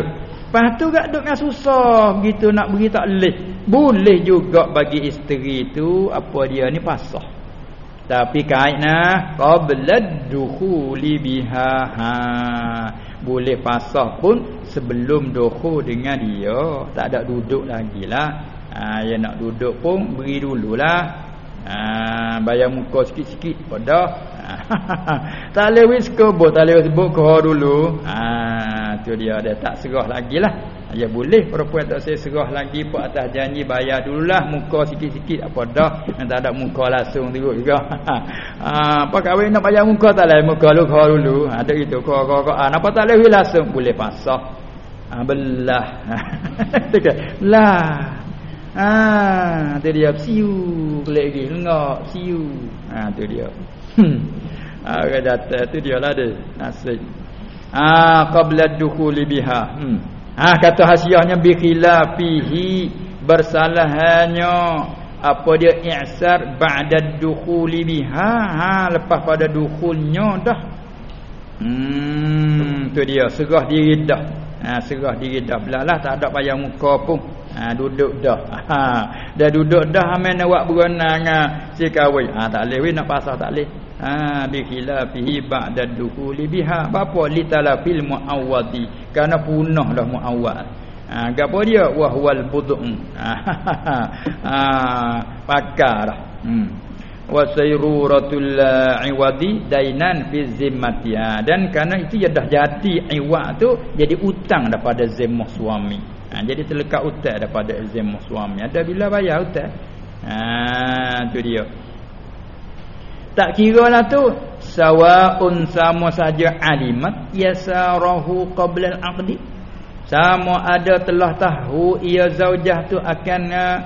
Lepas tu gak duk dengan susah gitu nak beri tak boleh. Boleh juga bagi isteri tu apa dia ni pasah. Tapi kaitna qabla dukhuli biha. Ha boleh pasah pun sebelum dukhul dengan dia. Tak ada duduk lagi lah. Ha dia nak duduk pun beri dululah. Ha bayar muka sikit-sikit pada. tak boleh whisper, tak boleh sebut kau dulu. Ha tu dia dia tak serah lagi lah. Ya boleh perempuan tak saya serah lagi pun atas janji bayar dululah muka sikit-sikit apa dah. Yang tak ada muka langsung tu juga. Ha, apa kahwin nak bayar muka tak lah muka lu kau dulu. Ha, ada itu kau kau kau ha, nampak tak boleh langsung? Boleh pasah ha, belah. Lah Ah, tu dia siu lagi lengak siu. Ah tu dia. Ah kata tu dia lah dia. Nasib. Ah qabla dukhuli biha. Hmm. Ah kata hasiahnya bi khilafihi bersalahannya apa dia i'sar ba'da dukhuli biha ha lepas pada dukhulnya dah. Hmm tu dia serah diri dah. Ha serah diri dah belalah tak ada payah muka pun. Ha duduk dah. Ha dah duduk dah amen nak buat berenang si kahwin. Ha tak leh nak pasal tak leh ha bi khilafihi ba'da dukhuli biha. Apa li talafil muawwadi kerana punahlah muawwad ha gapo dia? Wa huwal bud'u ha, ha pakarlah hmm. Wa sayruratul iwadi dainan fi zimmati. Ha, dan kerana itu ya dah jadi iwad tu jadi utang daripada zimmah suami ha, jadi terlekat utang daripada zimmah suami. Ada bila bayar utang ha tu dia. Tak kira lah tu. Sawaun sama saja alimat yasarahu qabla al-aqdi. Sama ada telah tahu ia zaujah tu akan uh,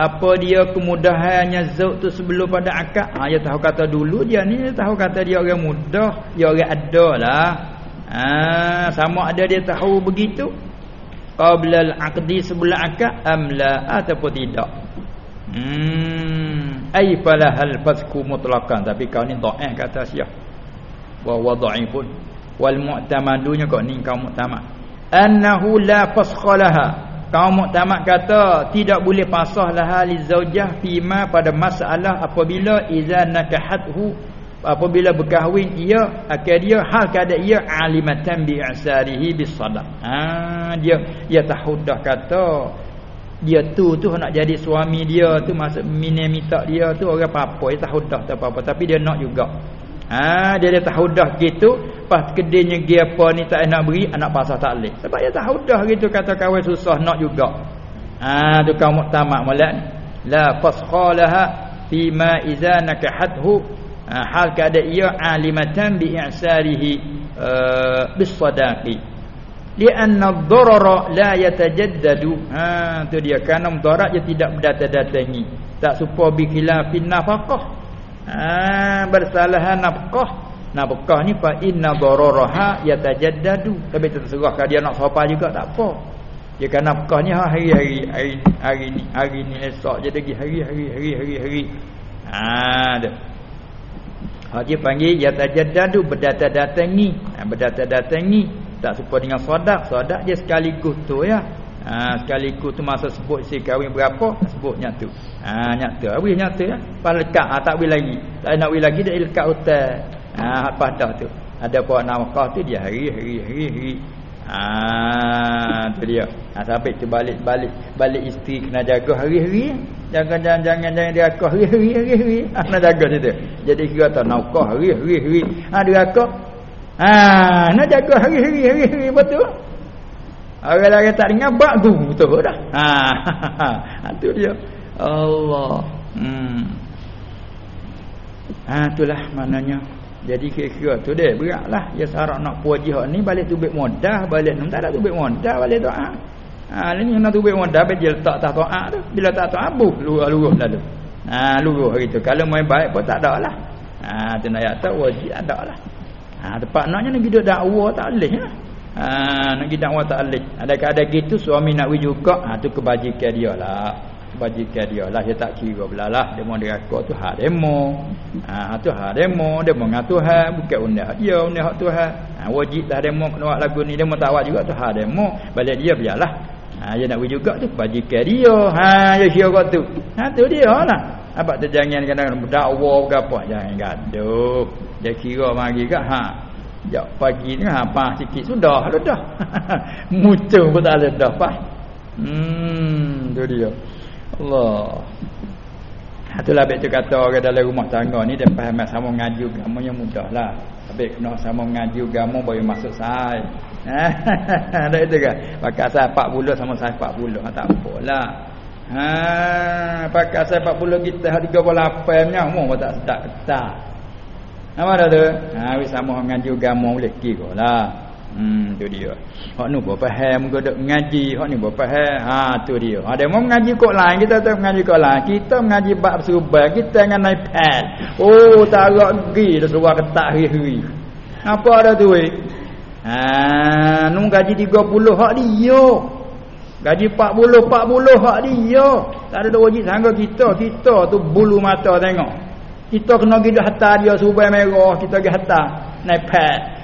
apa dia kemudahannya zauj tu sebelum pada akad. Ha dia tahu kata dulu dia ni dia tahu kata dia orang mudah dia orang ada lah. Ha, sama ada dia tahu begitu qabla al-aqdi sebelum akad amla ataupun tidak Hmm. Ai falahal fasku mutlaqan tapi kau ni dhaif kata Syiah. Wa wadha'ifun wal mu'tamadunya kau ni kau mu'tamad. Annahu la faskhalaha. Kau mu'tamad kata tidak boleh pasah lah li zaujah fima pada masalah apabila iza nakahathu apabila berkahwin ia akan dia hal kada ia alimatan bi asarihi bis sadaq. Ha dia dia tahu dah kata dia tu tu nak jadi suami dia tu masuk mini minta dia tu orang apa-apa dia tahu dah tak apa-apa tapi dia nak juga. Ha dia dia tahu dah gitu pas kedenya dia apa ni tak nak beri anak pasal tak leh sebab dia tahu dah gitu kata kawan susah nak juga. Ha tu kau muktamad molek la faskhalaha fi ma iza nakahathu ha, hal kada ia alimatan bi i'sarihi uh, bis sadaqi lianna ad-darara la yatajaddadu. Ha tu dia. Kerana mudarat dia tidak berdatang-datangi tak serupa bi khilafin nafaqah ha bersalahan nafkah. Nafkah ni fa inna dararaha yatajaddadu. Tapi terserah dia nak sapa juga tak apa. Dia kan nafkah ni ha, hari-hari hari, hari ni hari ni esok. Je lagi hari-hari hari-hari hari ha dah Ha dia panggil yatajaddadu berdatang-datangi ha, berdatang-datangi tak serupa dengan sodak. Sodak dia sekaligus tu ya. Ha, sekaligus tu masa sebut si kahwin berapa sebut nyatu ha, nyatu habis nyatu ya. Pas lekat ha, tak boleh lagi. Tak nak boleh lagi dia lekat hotel. Ha, dah tu. Ada puan nafkah tu dia hari hari hari hari Ah tu dia. Ha, sampai tu balik balik isteri kena jaga hari-hari. Jangan jangan jangan jangan dia akak hari-hari hari-hari. Ha, kena jaga dia tu. Jadi kira tak nafkah hari-hari hari. Ha dia akak Ha, nak jaga hari-hari hari-hari betul. Orang lain tak dengar bak tu betul dah. Ha, ha tu dia. Allah. Hmm. Ha itulah maknanya. Jadi kira-kira tu dia beratlah ya syarat nak puji hak ni balik tubik modal balik nem tak ada tubik modal balik doa. Ha ni nak tubik modal balik dia letak tak taat tu. Bila tak taat abuh luruh-luruh lalu. Ha luruh gitu. Kalau main baik pun tak ada lah. Ha tu nak tak wajib ada lah. Ha tempat naknya nak duduk dakwah tak boleh lah. Ha nak kita wa ta'alik. Ada ada gitu suami nak juga, ha tu kebajikan dia lah. Kebajikan dia lah dia tak kira belalah demo dia kau tu hak demo. Ha tu hak demo, demo dengan Tuhan bukan undang dia undang hak Tuhan. Ha wajib dah demo kena lagu ni demo tak juga tu hak demo. Balik dia biarlah. Ha dia nak wujud juga tu kebajikan dia. Ha dia kira tu. Ha tu dia lah. Apa tu jangan kena dakwa ke apa jangan gaduh. Dia kira mari ke ha Sekejap pagi ni apa sikit sudah ada dah. Muncul pun tak ada dah pas. Hmm, tu dia. Allah. Itulah baik tu kata orang dalam rumah tangga ni dia faham sama ngaji agama yang mudahlah. Tapi kena sama ngaji agama baru masuk sai. Ada itu kan? Pakai saya 40 sama saya 40 tak apalah. Ha, pakai saya 40 kita 38 nya mau tak sedap ketak. Apa dah tu? Ha wis sama ngaji agama boleh kira lah. Hmm tu dia. Hak nu apa faham muka dok ngaji, hak ni apa faham. Ha tu dia. Ada mau ngaji kok lain kita tak ngaji kok lain. Kita mengaji bab serba, kita dengan iPad. Oh tak agak gi dah suruh ketak hi-hi. Apa ada tu weh? Ha nu gaji 30 hak dia. Gaji 40 40 hak dia. Tak ada wajib sangga kita. Kita tu bulu mata tengok. Kita kena pergi hantar dia subai merah, kita pergi hantar naik pad.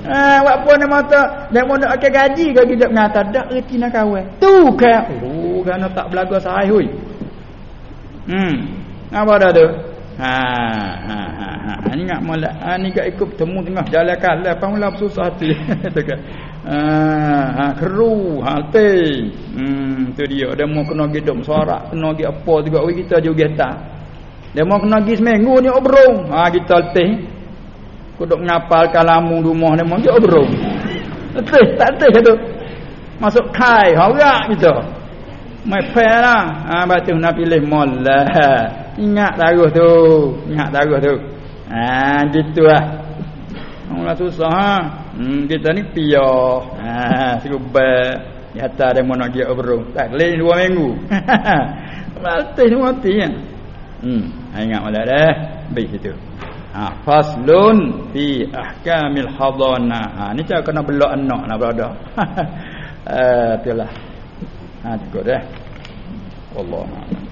Ha, buat apa nak mata? Nak mau nak akan gaji ke kita mengata dak reti nak kawan. Tu ke? Oh, kerana tak belaga sahih hui. Hmm. Apa dah tu? Ha, ha, ha, ha. Ni ngak molek. Ha, ni gak ikut temu tengah jalan kalah, apa mula susah hati. tu kan. Ha, ha, keru, ha, te. Hmm, tu dia. Dia mau kena hidup suara, kena pergi apa juga kita juga tak. Dia mau kena pergi seminggu ni obrong. Ha kita letih. Kuduk ngapal kalamu rumah dia mau dia obrong. Letih, tak letih tu. Masuk kai, horak kita. Mai lah. Ha batu nak pilih mola. Ingat taruh tu. Ingat taruh tu. Ha gitu lah. Mula susah ha. Hmm, kita ni piyah. Ha serba. Nyata dia mau nak pergi obrong. Tak boleh dua minggu. Mati mati ya. Hmm. Ha, ingat malah dah. Baik situ. Ha, faslun fi ahkamil hadana. Ha, ni cara kena belak anak nak berada. Eh, itulah. Ha, cukup dah. Wallahu a'lam.